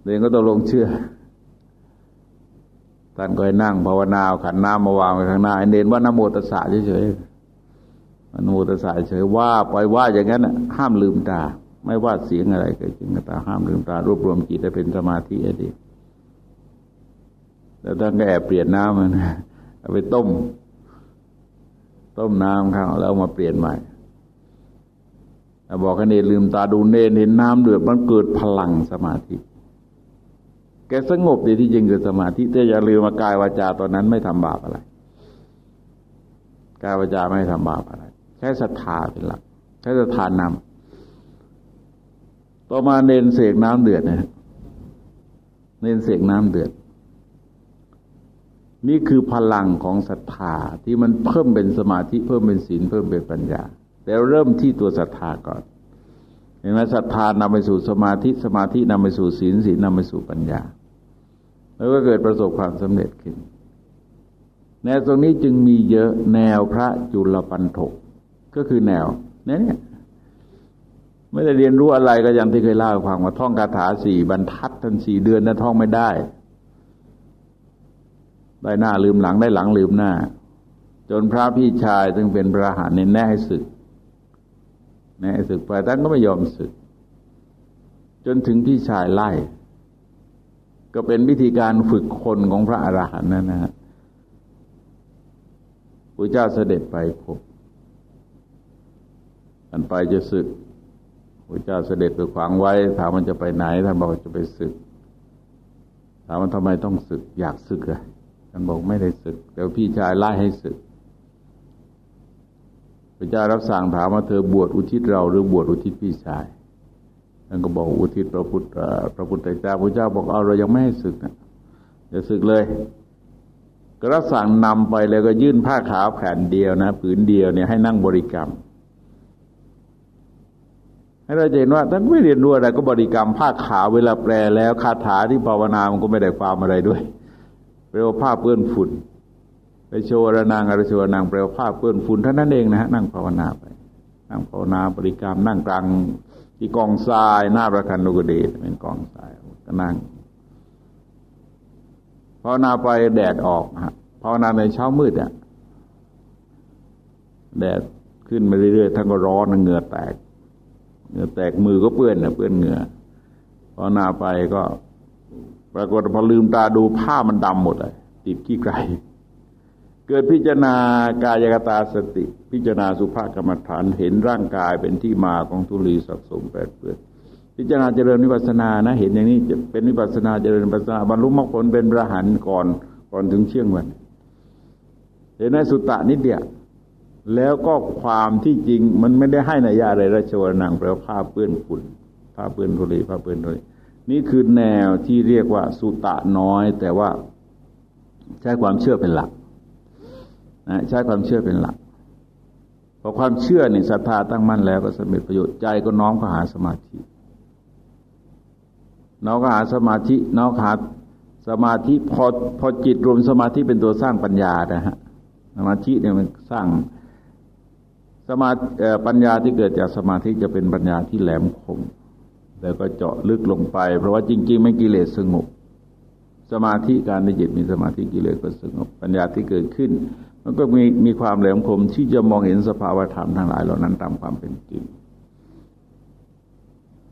เนนก็ต้องลงเชื่อ ท่านก็ให้นั่งภาวนาขันน้ำมาวางไว้ข้างหน้าเน้นว่านโมตสสะเฉยๆนโมตสสะเฉยว่าปล่อยว่าอย่างนั้นห้ามลืมตา ไม่ว่าเสียงอะไรก็จริงก็ตาห้ามลืมตารวบรวมจิตให้เป็นสมาธิให้ดีแล้วท่านก็แอบเปลี่ยนน้ำมันเอาไปต้ม ต้มน้ำข้าวแล้วมาเปลี่ยนใหม่บอกให้เนรลืมตาดูเนรเห็นน้ำเดือดมันเกิดพลังสมาธิ แกสงบดีที่จริงเกิดสมาธิแต่อย่าลืมมากายวาจาตอนนั้นไม่ทำบาปอะไร กายวาจาไม่ทำบาปอะไรใช้ศรัทธาเป็นหลักใช้ศรัทธานำต่อมาเนนเสกน้ำเดือดนะเนนเสกน้ำเดือด นี่คือพลังของศรัทธาที่มันเพิ่มเป็นสมาธิเพิ่มเป็นศีลเพิ่มเป็นปัญญา แต่เริ่มที่ตัวศรัทธาก่อนเห็นไหมศรัทธานำไปสู่สมาธิสมาธินำไปสู่ศีลศีลนำไปสู่ปัญญา แล้วก็เกิดประสบความสำเร็จขึ้น แนวตรงนี้จึงมีเยอะแนวพระจุลปันถกก็คือแนวเนี่ยไม่ได้เรียนรู้อะไรก็อย่างที่เคยเล่าฟังว่าท่องคาถาสี่บรรทัดทันสี่เดือนนั้นท่องไม่ได้ ได้หน้าลืมหลังได้หลังลืมหน้า จนพระพี่ชายซึ่งเป็นพระหานเน้นแน่ให้ศึกแน่ให้ศึกไปท่านก็ไม่ยอมศึก จนถึงพี่ชายไล่ ก็เป็นวิธีการฝึกคนของพระอรหันต์นั่นนะฮะพระเจ้าเสด็จไปพบอันไปจะศึกพระเจ้าเสด็จไปขวางไว้ ถามมันจะไปไหน ท่านบอกจะไปศึก ถามมันทำไมต้องศึก อยากศึกอะท่านบอกไม่ได้ศึกแต่พี่ชายไล่ให้ศึกพระเจ้ารับสั่งถามว่าเธอบวชอุทิศเราหรือบวชอุทิศพี่ชาย ท่านก็บอกอุทิศพระพุทธพระพุทธเจ้าพระเจ้าบอกเอาเรายังไม่ให้ศึกนะอย่าศึกเลยก็รับสั่งนำไปเลยก็ยื่นผ้าขาวแผ่นเดียวนะผืนเดียวเนี่ยให้นั่งบริกรรม ให้เราเห็นว่าท่านไม่เรียนรู้อะไรก็บริกรรมผ้าขาวเวลาแปลแล้วคาถาที่ภาวนามันก็ไม่ได้ความอะไรด้วยแปลว่าผ้าเปื้อนฝุ่นไปโชว์ระนางอรโชวนางแปลว่าผ้าเปื้อนฝุ่นเท่านั้นเองนะฮะนั่งภาวนาไป นั่งภาวนาบริกรรมนั่งกลาง ที่กองทรายหน้าประคันลุกเดชเป็นกองทรายก็นั่งภาวนาไปแดดออกฮะภาวนาในเช้ามืดอะแดดขึ้นมาเรื่อยๆท่านก็ร้อนเหงื่อแตกเหงื่อแตกมือก็เปื้อนนะเปื้อนเหงื่อภาวนาไปก็ ปรากฏพอลืมตาดูผ้ามันดำหมดเลยติดขี้ไกร เกิดพิจารณากายกตาสติ พิจารณาสุภาพกรรมฐานเห็นร่างกายเป็นที่มาของทุลีสัสมแปดเปื้อนพิจารณาเจริญวิปัสนานะเห็นอย่างนี้จะเป็นวิปัสนาเจริญวิปัสนาบรรลุมรรคผลเป็นพระหันก่อนก่อนถึงเชี่ยงวัน เห็นในสุตตะนิดเดียวแล้วก็ความที่จริงมันไม่ได้ให้นายาอะไรราชวรนังแปลว่าผ้าเปื้อนฝุ่นผ้าเปื้อนทุลีผ้าเปื้อนทุลีนี่คือแนวที่เรียกว่าสุตะน้อย แต่ว่าใช้ความเชื่อเป็นหลัก นะใช้ความเชื่อเป็นหลักพอความเชื่อเนี่ยศรัทธาตั้งมั่นแล้วก็สำเร็จประโยชน์ใจก็น้อมก็หาสมาธิน้อมก็หาสมาธิน้อมหาสมาธิพอพอจิตรวมสมาธิเป็นตัวสร้างปัญญานะฮะสมาธิเนี่ยมันสร้างสมาปัญญาที่เกิดจากสมาธิจะเป็นปัญญาที่แหลมคมแล้วก็เจาะลึกลงไป เพราะว่าจริง ๆ ไม่กิเลสสงบสมาธิการในจิตมีสมาธิกิเลสก็สงบปัญญาที่เกิดขึ้น มันก็มีมีความแหลมคมที่จะมองเห็นสภาวธรรมทั้งหลายเหล่านั้นตามความเป็นจริง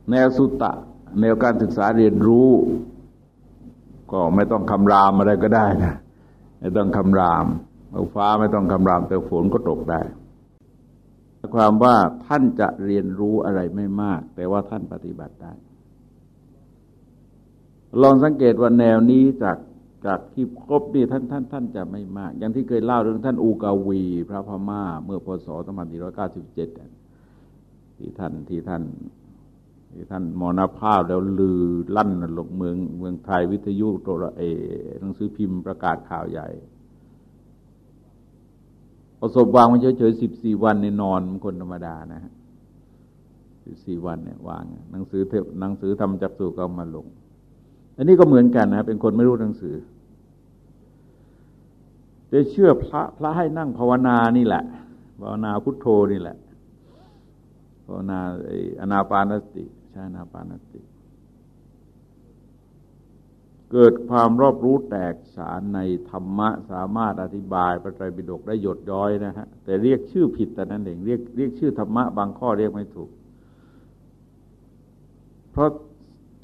แนวสุตตะ แนวการศึกษาเรียนรู้ ก็ไม่ต้องคำรามอะไรก็ได้นะไม่ต้องคำรามฟ้าไม่ต้องคำรามแต่ฝนก็ตกได้ความว่าท่านจะเรียนรู้อะไรไม่มาก แต่ว่าท่านปฏิบัติได้ ลองสังเกตว่าแนวนี้จาก จากที่ครบนี่ท่านท่านท่านจะไม่มาก อย่างที่เคยเล่าเรื่องท่านอูกาวี พระพม่า เมื่อพศ2497ที่ท่านที่ท่านที่ท่านมรณภาพแล้วลือลั่นลงเมืองเมืองไทยวิทยุโทรเอหนังสือพิมพ์ประกาศข่าวใหญ่ประสบวางมันเฉยๆสิบสี่วันในนอนคนธรรมดานะฮะสิบสี่วันเนี่ยวางหนังสือเทปหนังสือทำจักสุก็มาลง อันนี้ก็เหมือนกันนะเป็นคนไม่รู้หนังสือจะเชื่อพระพระให้นั่งภาวนานี่แหละภาวนาพุทโธนี่แหละภาวนาอนาปานสติใช่อนาปานสติ เกิดความรอบรู้แตกฉานในธรรมะ สามารถอธิบายพระไตรปิฎกได้หยดย้อยนะฮะแต่เรียกชื่อผิดแต่นั้นเองเรียกเรียกชื่อธรรมะบางข้อเรียกไม่ถูก เพราะ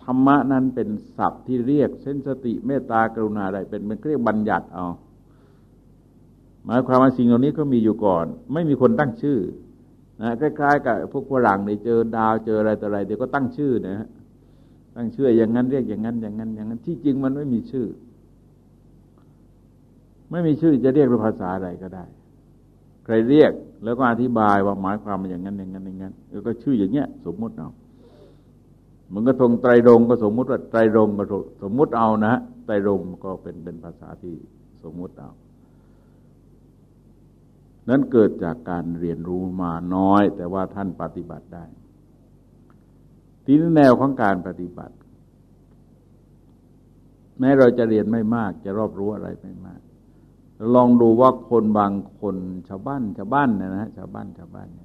ธรรมะนั้นเป็นศัพท์ที่เรียกเส้นสติเมตตากรุณาอะไรเป็นเป็นเรียกบัญญัติเอาหมายความว่าสิ่งเหล่านี้ก็มีอยู่ก่อน ไม่มีคนตั้งชื่อนะคล้ายๆ กับพวกฝรั่งเนี่ยเจอดาวเจออะไรต่ออะไรเดี๋ยวก็ตั้งชื่อนะฮะตั้งชื่ออย่างนั้นเรียกอย่างนั้น อย่างนั้น อย่างนั้น ที่จริงมันไม่มีชื่อ ไม่มีชื่อจะเรียกเป็นภาษาอะไรก็ได้ ใครเรียกแล้วก็อธิบายว่าหมายความมันอย่างนั้นอย่างนั้นอย่างนั้นแล้วก็ชื่ออย่างเงี้ย สมมติเอา มันก็ทงไตรรงก็สมมุติว่าไตรรงก็สมมุติเอานะไตรรงก็เป็นเป็นภาษาที่สมมุติเอา นั้นเกิดจากการเรียนรู้มาน้อย แต่ว่าท่านปฏิบัติได้ ทีนี้แนวของการปฏิบัติ แม้เราจะเรียนไม่มาก จะรอบรู้อะไรไม่มากลองดูว่าคนบางคนชาวบ้านชาวบ้านนะนะชาวบ้านชาวบ้านเนี่ย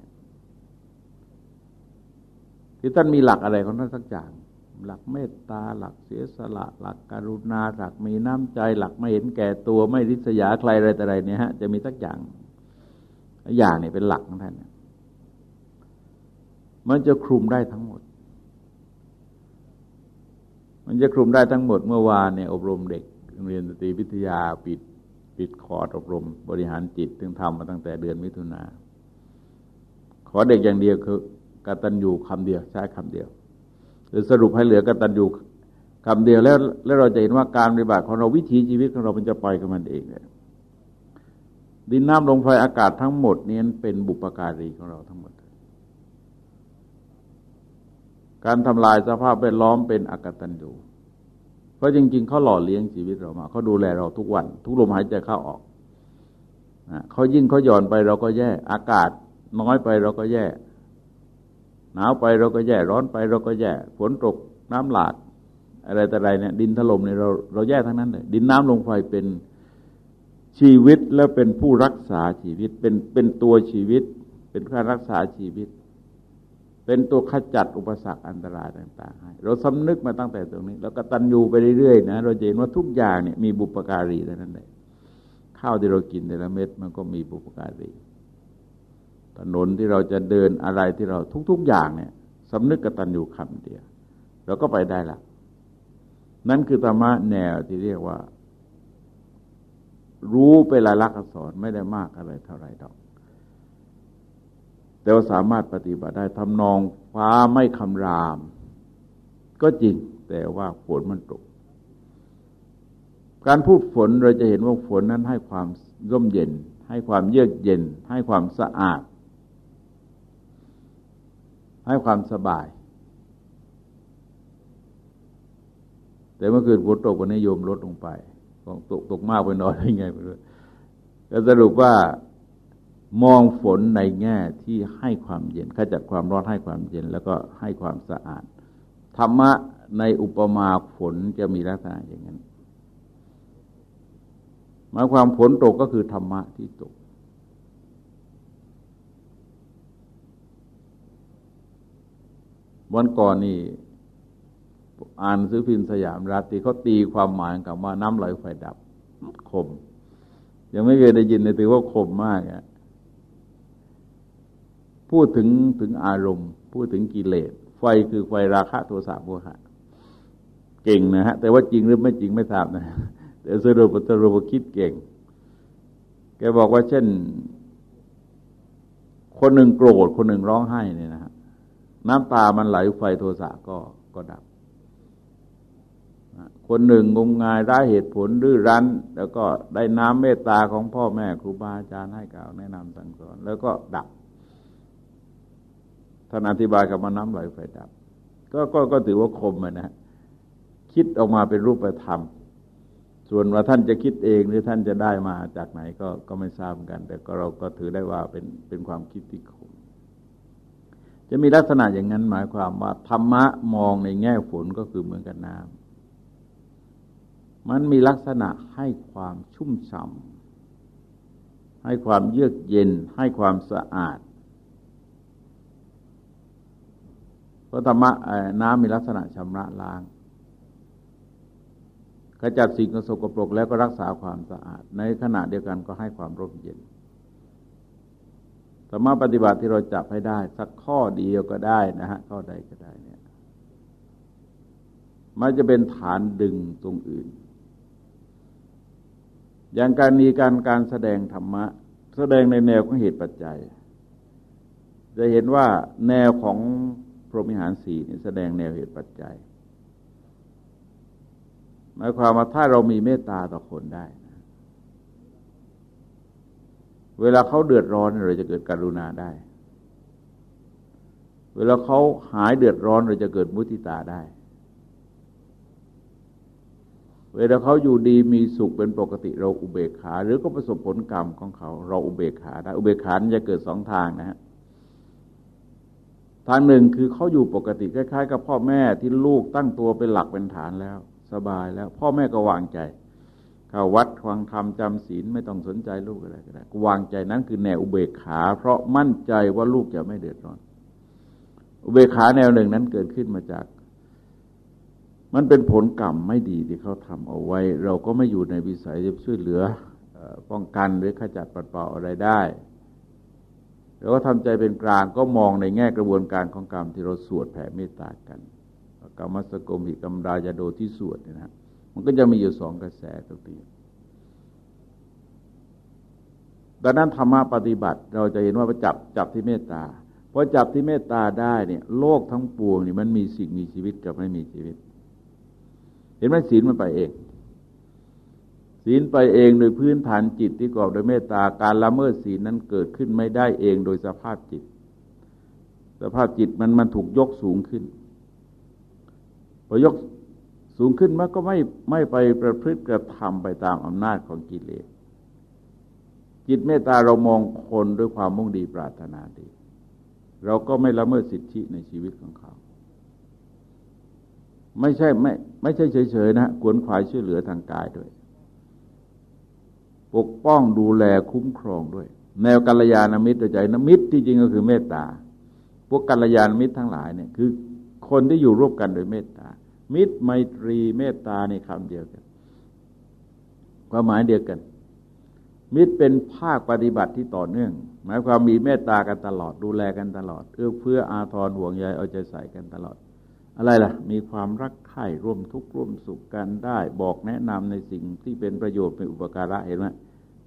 ที่ท่านมีหลักอะไรของท่านสักอย่าง หลักเมตตา หลักเสียสละ หลักการุณา หลักมีน้ำใจ หลักไม่เห็นแก่ตัว ไม่ริษยาใครอะไรแต่ไรเนี่ยฮะ จะมีสักอย่าง อย่างเนี่ยเป็นหลักของท่านมันจะคลุมได้ทั้งหมด มันจะคลุมได้ทั้งหมด เมื่อวานเนี่ยอบรมเด็กโรงเรียนสตรีวิทยาปิดปิดคอร์ดอบรม บริหารจิตถึงทำมาตั้งแต่เดือนมิถุนาขอเด็กอย่างเดียวคือ กตัญญูคำเดียวใช้คำเดียว หรือสรุปให้เหลือกตัญญูคำเดียวแล้วแล้วเราจะเห็นว่าการปฏิบัติของเราวิถีชีวิตของเรามันจะปล่อยกับมันเองเลยดินน้ำลมไฟอากาศทั้งหมดนี้เป็นบุปการีของเราทั้งหมด การทำลายสภาพแวดล้อมเป็นอากตัญญูเพราะจริง ๆเขาหล่อเลี้ยงชีวิตเรามาเขาดูแลเราทุกวัน ทุกลมหายใจเข้าออกเขายิ่งเขาหย่อนไปเราก็แย่ อากาศน้อยไปเราก็แย่ หนาวไปเราก็แย่ร้อนไปเราก็แย่ฝนตกน้ำหลากอะไรแต่ไรเนี่ยดินถล่มเนี่ยเราเราแย่ทั้งนั้นเลยดินน้ำลงไฟเป็นชีวิตแล้วเป็นผู้รักษาชีวิต เป็นเป็นตัวชีวิต เป็นผู้รักษาชีวิต เป็นตัวขจัดอุปสรรคอันตรายต่างๆให้เราสำนึกมาตั้งแต่ตรงนี้ แล้วก็ตันยูไปเรื่อยๆนะเราเห็นว่าทุกอย่างเนี่ยมีบุปการีแต่นั้นเลยข้าวที่เรากินแต่ละเม็ดมันก็มีบุปการี ถนนที่เราจะเดินอะไรที่เราทุก ๆ อย่างเนี่ยสำนึกกตัญญูคำเดียวเราก็ไปได้ละนั่นคือธรรมะแนวที่เรียกว่า รู้ไปลายลักษณ์อักษรไม่ได้มากอะไรเท่าไรดอก แต่ว่าสามารถปฏิบัติได้ทำนองฟ้าไม่คำราม ก็จริงแต่ว่าฝนมันตก การพูดฝนเราจะเห็นว่าฝนนั้นให้ความร่มเย็น ให้ความเยือกเย็น ให้ความสะอาด ให้ความสบาย แต่เมื่อคืนฝนตกวันนี้โยมลดลงไปตกตกมากไปน้อยได้ไงไม่รู้ก็สรุปว่ามองฝนในแง่ที่ให้ความเย็นขจัดความร้อนให้ความเย็น แล้วก็ให้ความสะอาด ธรรมะในอุปมาฝนจะมีลักษณะอย่างนั้นหมายความฝนตกก็คือธรรมะที่ตก วันก่อนนี่อ่านซื้อพิมพ์สยามรัติเขาตีความหมายกับว่าน้ำไหลไฟดับคม ยังไม่เคยได้ยินเลยถือว่าคมมากอะพูดถึงถึงอารมณ์ พูดถึงกิเลส ไฟคือไฟราคะโทสะโมหะเก่งนะฮะ แต่ว่าจริงหรือไม่จริงไม่ทราบนะแต่สรุปสรุปคิดเก่ง แกบอกว่าเช่น คนหนึ่งโกรธคนหนึ่งร้องไห้เนี่ยนะฮะ น้ำตามันไหลไฟโทสะก็ก็ดับ คนหนึ่งงมงายร้เหตุผลดื้อรั้น แล้วก็ได้น้ำเมตตาของพ่อแม่ครูบาอาจารย์ให้กล่าวแนะนำสั่งสอน แล้วก็ดับท่านอธิบายกับมาน้ำไหลไฟดับ ก็ก็ก็ถือว่าคมนะ คิดออกมาเป็นรูปธรรม ส่วนว่าท่านจะคิดเองหรือท่านจะได้มาจากไหนก็ก็ไม่ทราบกัน แต่ก็เราก็ถือได้ว่าเป็นเป็นความคิดที่ค จะมีลักษณะอย่างนั้นหมายความว่า ธรรมะมองในแง่ฝนก็คือเหมือนกับน้ำมันมีลักษณะให้ความชุ่มฉ่ำให้ความเยือกเย็น ให้ความสะอาดเพราะธรรมะน้ำมีลักษณะชำระล้างขจัดสิ่งสกปรกแล้วก็รักษาความสะอาด ในขณะเดียวกันก็ให้ความร่มเย็น ธรรมะปฏิบัติที่เราจับให้ได้ สักข้อเดียวก็ได้นะฮะข้อใดก็ได้เนี่ยมันจะเป็นฐานดึงตรงอื่น อย่างการมีการการแสดงธรรมะ แสดงในแนวของเหตุปัจจัย จะเห็นว่าแนวของพรหมิหารสี่แสดงแนวเหตุปัจจัยหมายความว่าถ้าเรามีเมตตาต่อคนได้ เวลาเขาเดือดร้อนเราจะเกิดกรุณาได้ เวลาเขาหายเดือดร้อนเราจะเกิดมุติตาได้ เวลาเขาอยู่ดีมีสุขเป็นปกติเราอุเบกขา หรือก็ประสบผลกรรมของเขา เราอุเบกขาได้ อุเบกขาจะเกิดสองทางนะฮะทางหนึ่งคือเขาอยู่ปกติคล้ายๆ กับพ่อแม่ที่ลูกตั้งตัวเป็นหลักเป็นฐานแล้ว สบายแล้ว พ่อแม่ก็วางใจ เข้าวัดฟังธรรมจำศีลไม่ต้องสนใจลูกอะไรก็ได้วางใจนั้นคือแนวอุเบกขา เพราะมั่นใจว่าลูกจะไม่เดือดร้อน อุเบกขาแนวหนึ่งนั้นเกิดขึ้นมาจาก มันเป็นผลกรรมไม่ดีที่เขาทำเอาไว้ เราก็ไม่อยู่ในวิสัยจะช่วยเหลือป้องกันหรือขจัดปัดเป่าอะไรได้เราก็ทำใจเป็นกลางก็มองในแง่กระบวนการของกรรมที่เราสวดแผ่เมตตากันกรรมสกมิกรรมรายาโดที่สวดเนี่ยนะ มันก็จะมีอยู่สองกระแสตัวตีดังนั้นธรรมะปฏิบัติ เราจะเห็นว่าจับจับที่เมตตาพอจับที่เมตตาได้เนี่ยโลกทั้งปวงนี่มันมีสิ่งมีชีวิตกับไม่มีชีวิต เห็นไหมศีลมันไปเอง ศีลไปเองโดยพื้นฐานจิตที่กอบโดยเมตตาการละเมิดศีลนั้นเกิดขึ้นไม่ได้เองโดยสภาพจิต สภาพจิตมันมันถูกยกสูงขึ้นพอยก สูงขึ้นมันก็ไม่ไม่ไปประพฤติกระทำไปตามอำนาจของกิเลส จิตเมตตาเรามองคนด้วยความมุ่งดีปรารถนาดี เราก็ไม่ละเมิดสิทธิในชีวิตของเขา ไม่ใช่ไม่ไม่ใช่เฉยๆนะกวนขวายช่วยเหลือทางกายด้วย ปกป้องดูแลคุ้มครองด้วย แนวกัลยาณมิตรใจนมิตรที่จริงก็คือเมตตา พวกกัลยาณมิตรทั้งหลายเนี่ยคือคนที่อยู่ร่วมกันโดยเมตตา มิตรไมตรีเมตตาในคำเดียวกันความหมายเดียวกัน มิตรเป็นภาคปฏิบัติที่ต่อเนื่อง หมายความมีเมตตากันตลอดดูแลกันตลอดเอื้อเพื่ออาทรห่วงใยเอาใจใส่กันตลอด อะไรล่ะ มีความรักใคร่ร่วมทุกข์ร่วมสุขกันได้ บอกแนะนำในสิ่งที่เป็นประโยชน์เป็นอุปการะเห็นไหม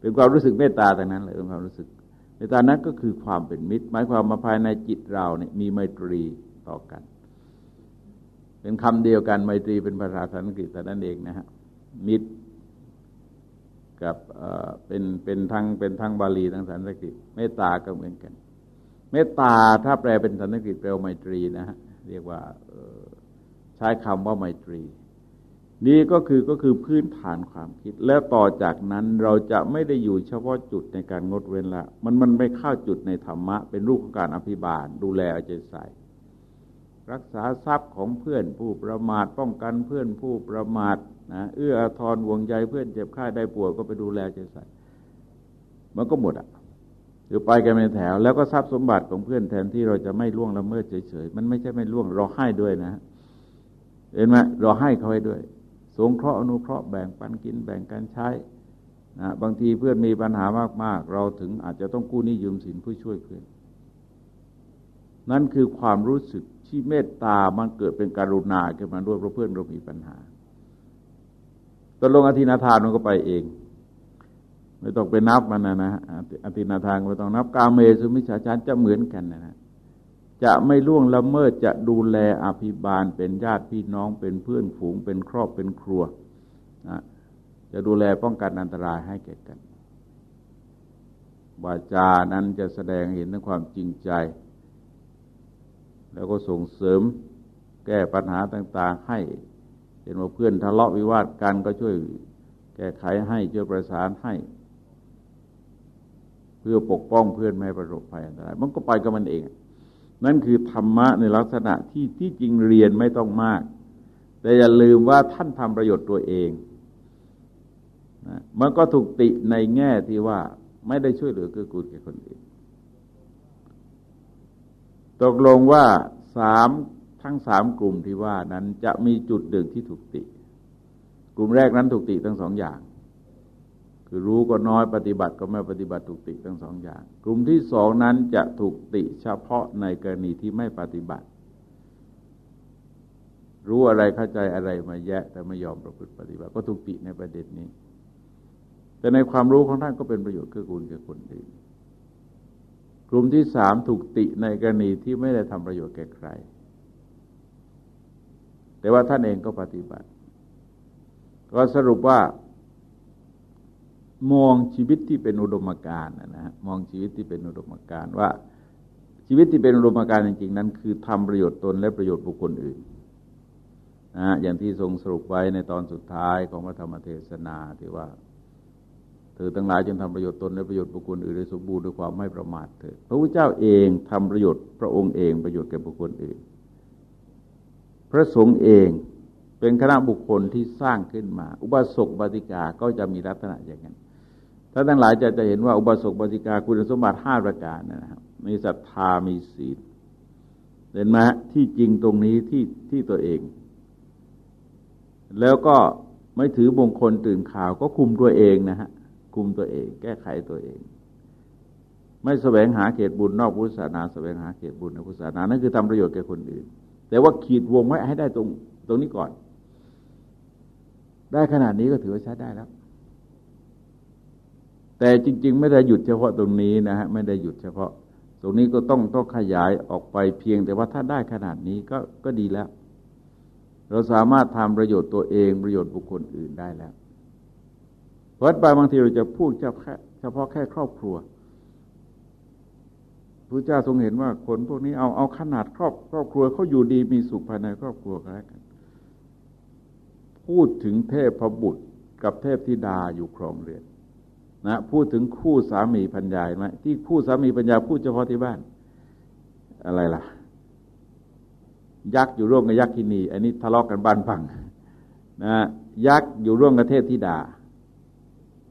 เป็นความรู้สึกเมตตาแต่นั้นเลยเป็นความรู้สึกเมตตานั้นก็คือความเป็นมิตร หมายความมาภายในจิตเราเนี่ยมีไมตรีต่อกัน เป็นคำเดียวกันไมตรีเป็นภาษาสันสกฤตแต่นั้นเองนะฮะมิตร กับเป็นเป็นทั้งเป็นทั้งบาลีทั้งสันสกฤตเมตตาก็เหมือนกัน เมตตาถ้าแปลเป็นสันสกฤตแปลว่าไมตรีนะฮะเรียกว่าใช้คำว่าไมตรี นี่ก็คือก็คือพื้นฐานความคิด แล้วต่อจากนั้นเราจะไม่ได้อยู่เฉพาะจุดในการงดเว้นละ มันมันไม่เข้าจุดในธรรมะ เป็นรูปของการอภิบาลดูแลเอาใจใส่ รักษาทรัพย์ของเพื่อนผู้ประมาท ป้องกันเพื่อนผู้ประมาทนะเอื้ออาทรห่วงใยเพื่อนเจ็บไข้ได้ป่วยก็ไปดูแลใจใส่มันก็หมดอะหรือไปกันเป็นแถว แล้วก็ทรัพย์สมบัติของเพื่อนแทนที่เราจะไม่ล่วงละเมิดเฉยๆมันไม่ใช่ไม่ล่วงเราให้ด้วยนะเห็นไหมเราให้เขาให้ด้วย สงเคราะห์อนุเคราะห์แบ่งปันกินแบ่งกันใช้นะบางทีเพื่อนมีปัญหามากๆ เราถึงอาจจะต้องกู้หนี้ยืมสินผู้ช่วยเพื่อน นั่นคือความรู้สึก ที่เมตตามันเกิดเป็นการุณาขึ้นมาด้วยเพราะเพื่อนเรามีปัญหาตกลงอธินาทานมันก็ไปเอง ไม่ต้องไปนับมันนะนะอธินาทานไม่ต้องนับกาเมสุมิชาชานจะเหมือนกันนะนะจะไม่ล่วงละเมิดจะดูแลอภิบาลเป็นญาติพี่น้องเป็นเพื่อนฝูงเป็นครอบเป็นครัวนะจะดูแลป้องกันอันตรายให้แก่กันวาจานั้นจะแสดงเห็นถึงความจริงใจ แล้วก็ส่งเสริมแก้ปัญหาต่าง ๆ ให้เห็นว่าเพื่อนทะเลาะวิวาทกันก็ช่วยแก้ไขให้ช่วยประสานให้ เพื่อปกป้องเพื่อนไม่ให้ประสบภัยอันตรายมันก็ไปกับมันเอง นั่นคือธรรมะในลักษณะที่ที่จริงเรียนไม่ต้องมาก แต่อย่าลืมว่าท่านทำประโยชน์ตัวเองนะมันก็ถูกติในแง่ที่ว่าไม่ได้ช่วยเหลือเกื้อกูลแก่คนอื่น ตกลงว่าสามทั้งสามกลุ่มที่ว่านั้นจะมีจุดหนึ่งที่ถูกติ กลุ่มแรกนั้นถูกติทั้งสองอย่าง คือรู้ก็น้อยปฏิบัติก็ไม่ปฏิบัติถูกติทั้งสองอย่าง กลุ่มที่สองนั้นจะถูกติเฉพาะในกรณีที่ไม่ปฏิบัติ รู้อะไรเข้าใจอะไรมาแยะ แต่ไม่ยอมประพฤติปฏิบัติก็ถูกติในประเด็นนี้ แต่ในความรู้ของท่านก็เป็นประโยชน์เกื้อกูลแก่คนอื่น กลุ่มที่สามถูกติในกรณีที่ไม่ได้ทำประโยชน์แก่ใคร แต่ว่าท่านเองก็ปฏิบัติ ก็สรุปว่ามองชีวิตที่เป็นอุดมการณ์นะฮะมองชีวิตที่เป็นอุดมการณ์ว่าชีวิตที่เป็นอุดมการณ์จริง ๆ นั้น คือทำประโยชน์ตนและประโยชน์บุคคลอื่นนะอย่างที่ทรงสรุปไว้ในตอนสุดท้ายของพระธรรมเทศนาที่ว่า เธอทั้งหลายจงทำประโยชน์ตนและประโยชน์บุคคลอื่นได้สมบูรณ์ด้วยความไม่ประมาทเถิดพระพุทธเจ้าเองทำประโยชน์พระองค์เองประโยชน์แก่บุคคลอื่น พระสงฆ์เองเป็นคณะบุคคลที่สร้างขึ้นมา อุบาสกบาติกาก็จะมีลักษณะอย่างนั้นถ้าทั้งหลายจะจะเห็นว่าอุบาสกบาติกาคุณสมบัติห้าประการนะครับมีศรัทธามีศีลเห็นไหมที่จริงตรงนี้ที่ที่ตัวเอง แล้วก็ไม่ถือมงคลตื่นข่าวก็คุมตัวเองนะฮะ คุมตัวเอง แก้ไขตัวเอง ไม่แสวงหาเขตบุญนอกพุทธศาสนาแสวงหาเขตบุญในพุทธศาสนานั่นคือทำประโยชน์แก่คนอื่น แต่ว่าขีดวงไว้ให้ได้ตรงตรงนี้ก่อน ได้ขนาดนี้ก็ถือว่าใช้ได้แล้ว แต่จริง ๆ ไม่ได้หยุดเฉพาะตรงนี้นะฮะไม่ได้หยุดเฉพาะ ตรงนี้ก็ต้องต้องขยายออกไปเพียงแต่ว่าถ้าได้ขนาดนี้ก็ก็ดีแล้ว เราสามารถทำประโยชน์ตัวเองประโยชน์บุคคลอื่นได้แล้ว เพราะบางทีเราจะพูดเฉพาะเฉพาะแค่ครอบครัวพระเจ้าทรงเห็นว่าคนพวกนี้เอาเอาขนาดครอบครอบครัวเขาอยู่ดีมีสุขภายในครอบครัวกันพูดถึงเทพพบุตรกับเทพธิดาอยู่ครองเรือนนะพูดถึงคู่สามีพัญญาไหมที่คู่สามีพัญญาพูดเฉพาะที่บ้าน อะไรล่ะ ยักษ์อยู่ร่วมกับยักษ์กินี อันนี้ทะเลาะกกันบ้านพังนะยักษ์อยู่ร่วมกับเทพธิดา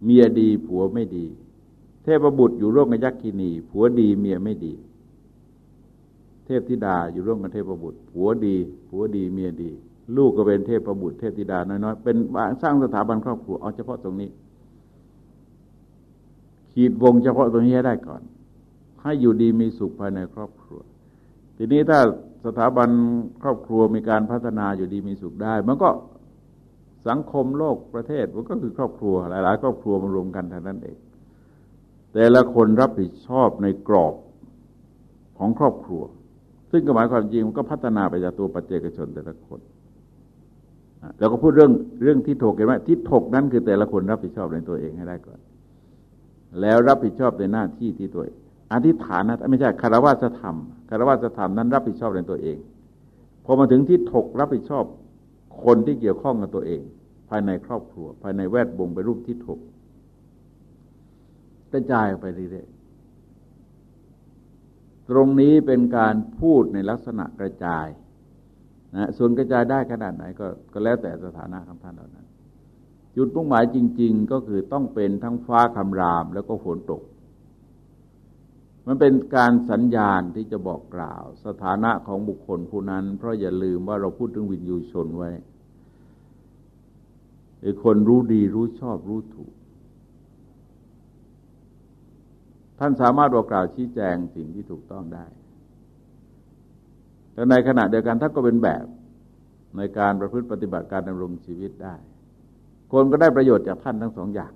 เมียดีผัวไม่ดี เทพบุตรอยู่ร่วมกับยักษ์กินี ผัวดีเมียไม่ดี เทพธิดาอยู่ร่วมกับเทพบุตร ผัวดีผัวดีเมียดี ลูกก็เป็นเทพบุตร เทพธิดาน้อยๆเป็นสร้างสถาบันครอบครัวเอาเฉพาะตรงนี้ ขีดวงเฉพาะตรงนี้ให้ได้ก่อน ให้อยู่ดีมีสุขภายในครอบครัว ทีนี้ถ้าสถาบันครอบครัวมีการพัฒนาอยู่ดีมีสุขได้ มันก็ สังคมโลกประเทศมันก็คือครอบครัว หลาย ๆ ครอบครัวมารวมกันเท่านั้นเอง แต่ละคนรับผิดชอบในกรอบของครอบครัว ซึ่งก็หมายความจริงมันก็พัฒนาไปจากตัวปัจเจกชนแต่ละคนแล้วก็พูดเรื่องเรื่องที่ถกเห็นไหมที่ถกนั้นคือแต่ละคนรับผิดชอบในตัวเองให้ได้ก่อน แล้วรับผิดชอบในหน้าที่ที่ตัวอธิษฐานนะไม่ใช่คารวะธรรมคารวะธรรมนั้นรับผิดชอบในตัวเองพอมาถึงที่ถกรับผิดชอบ คนที่เกี่ยวข้องกับตัวเอง ภายในครอบครัว ภายในแวดวงไปรูปที่ถกกระจายไปเรื่อยๆตรงนี้เป็นการพูดในลักษณะกระจายนะส่วนกระจายได้ขนาดไหนก็ก็แล้วแต่สถานะของท่านเหล่านั้น จุดมุ่งหมายจริง ๆ ก็คือต้องเป็นทั้งฟ้าคำรามแล้วก็ฝนตก มันเป็นการสัญญาณที่จะบอกกล่าว สถานะของบุคคลผู้นั้น เพราะอย่าลืมว่าเราพูดถึงวินยูชนไว้ไอ้คนรู้ดีรู้ชอบรู้ถูก ท่านสามารถบอกกล่าวชี้แจงสิ่งที่ถูกต้องได้ แต่ในขณะเดียวกันท่านก็เป็นแบบในการประพฤติปฏิบัติการดำรงชีวิตได้ คนก็ได้ประโยชน์จากท่านทั้งสองอย่าง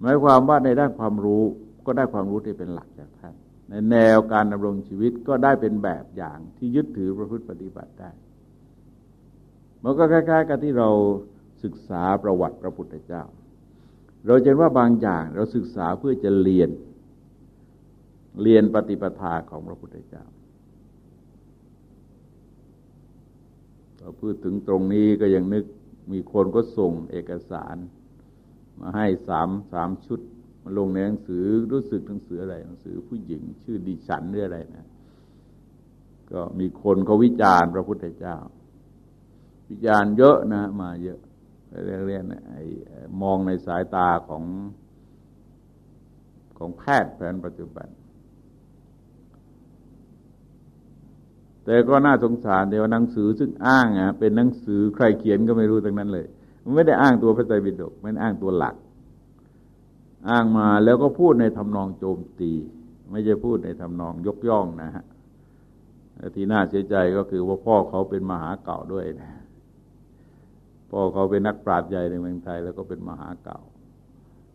หมายความว่าในด้านความรู้ ก็ได้ความรู้ที่เป็นหลักจากท่าน ในแนวการดำรงชีวิตก็ได้เป็นแบบอย่างที่ยึดถือประพฤติปฏิบัติได้ มันก็คล้ายๆ กับที่เราศึกษาประวัติพระพุทธเจ้า เราเห็นว่าบางอย่างเราศึกษาเพื่อจะเรียน เรียนปฏิปทาของพระพุทธเจ้าเราพูดถึงตรงนี้ก็ยังนึกมีคนก็ส่งเอกสาร มาให้สามสามชุด มาลงในหนังสือรู้สึกหนังสืออะไรหนังสือผู้หญิงชื่อดิฉันหรืออะไรนะ ก็มีคนเขาวิจารณ์พระพุทธเจ้า วิจารณ์เยอะนะ มาเยอะเรียนไอ้มองในสายตาของของแพทย์แผนปัจจุบัน แต่ก็น่าสงสารเดี๋ยวหนังสือซึ่งอ้างอะเป็นหนังสือใครเขียนก็ไม่รู้ทั้งนั้นเลย มันไม่ได้อ้างตัวพระไตรปิฎกไม่ได้อ้างตัวหลัก อ้างมาแล้วก็พูดในทำนองโจมตี ไม่ใช่พูดในทำนองยกย่องนะฮะที่น่าเสียใจก็คือว่าพ่อเขาเป็นมหาเก่าด้วยนะพ่อเขาเป็นนักปราชญ์ใหญ่ในเมืองไทย แล้วก็เป็นมหาเก่า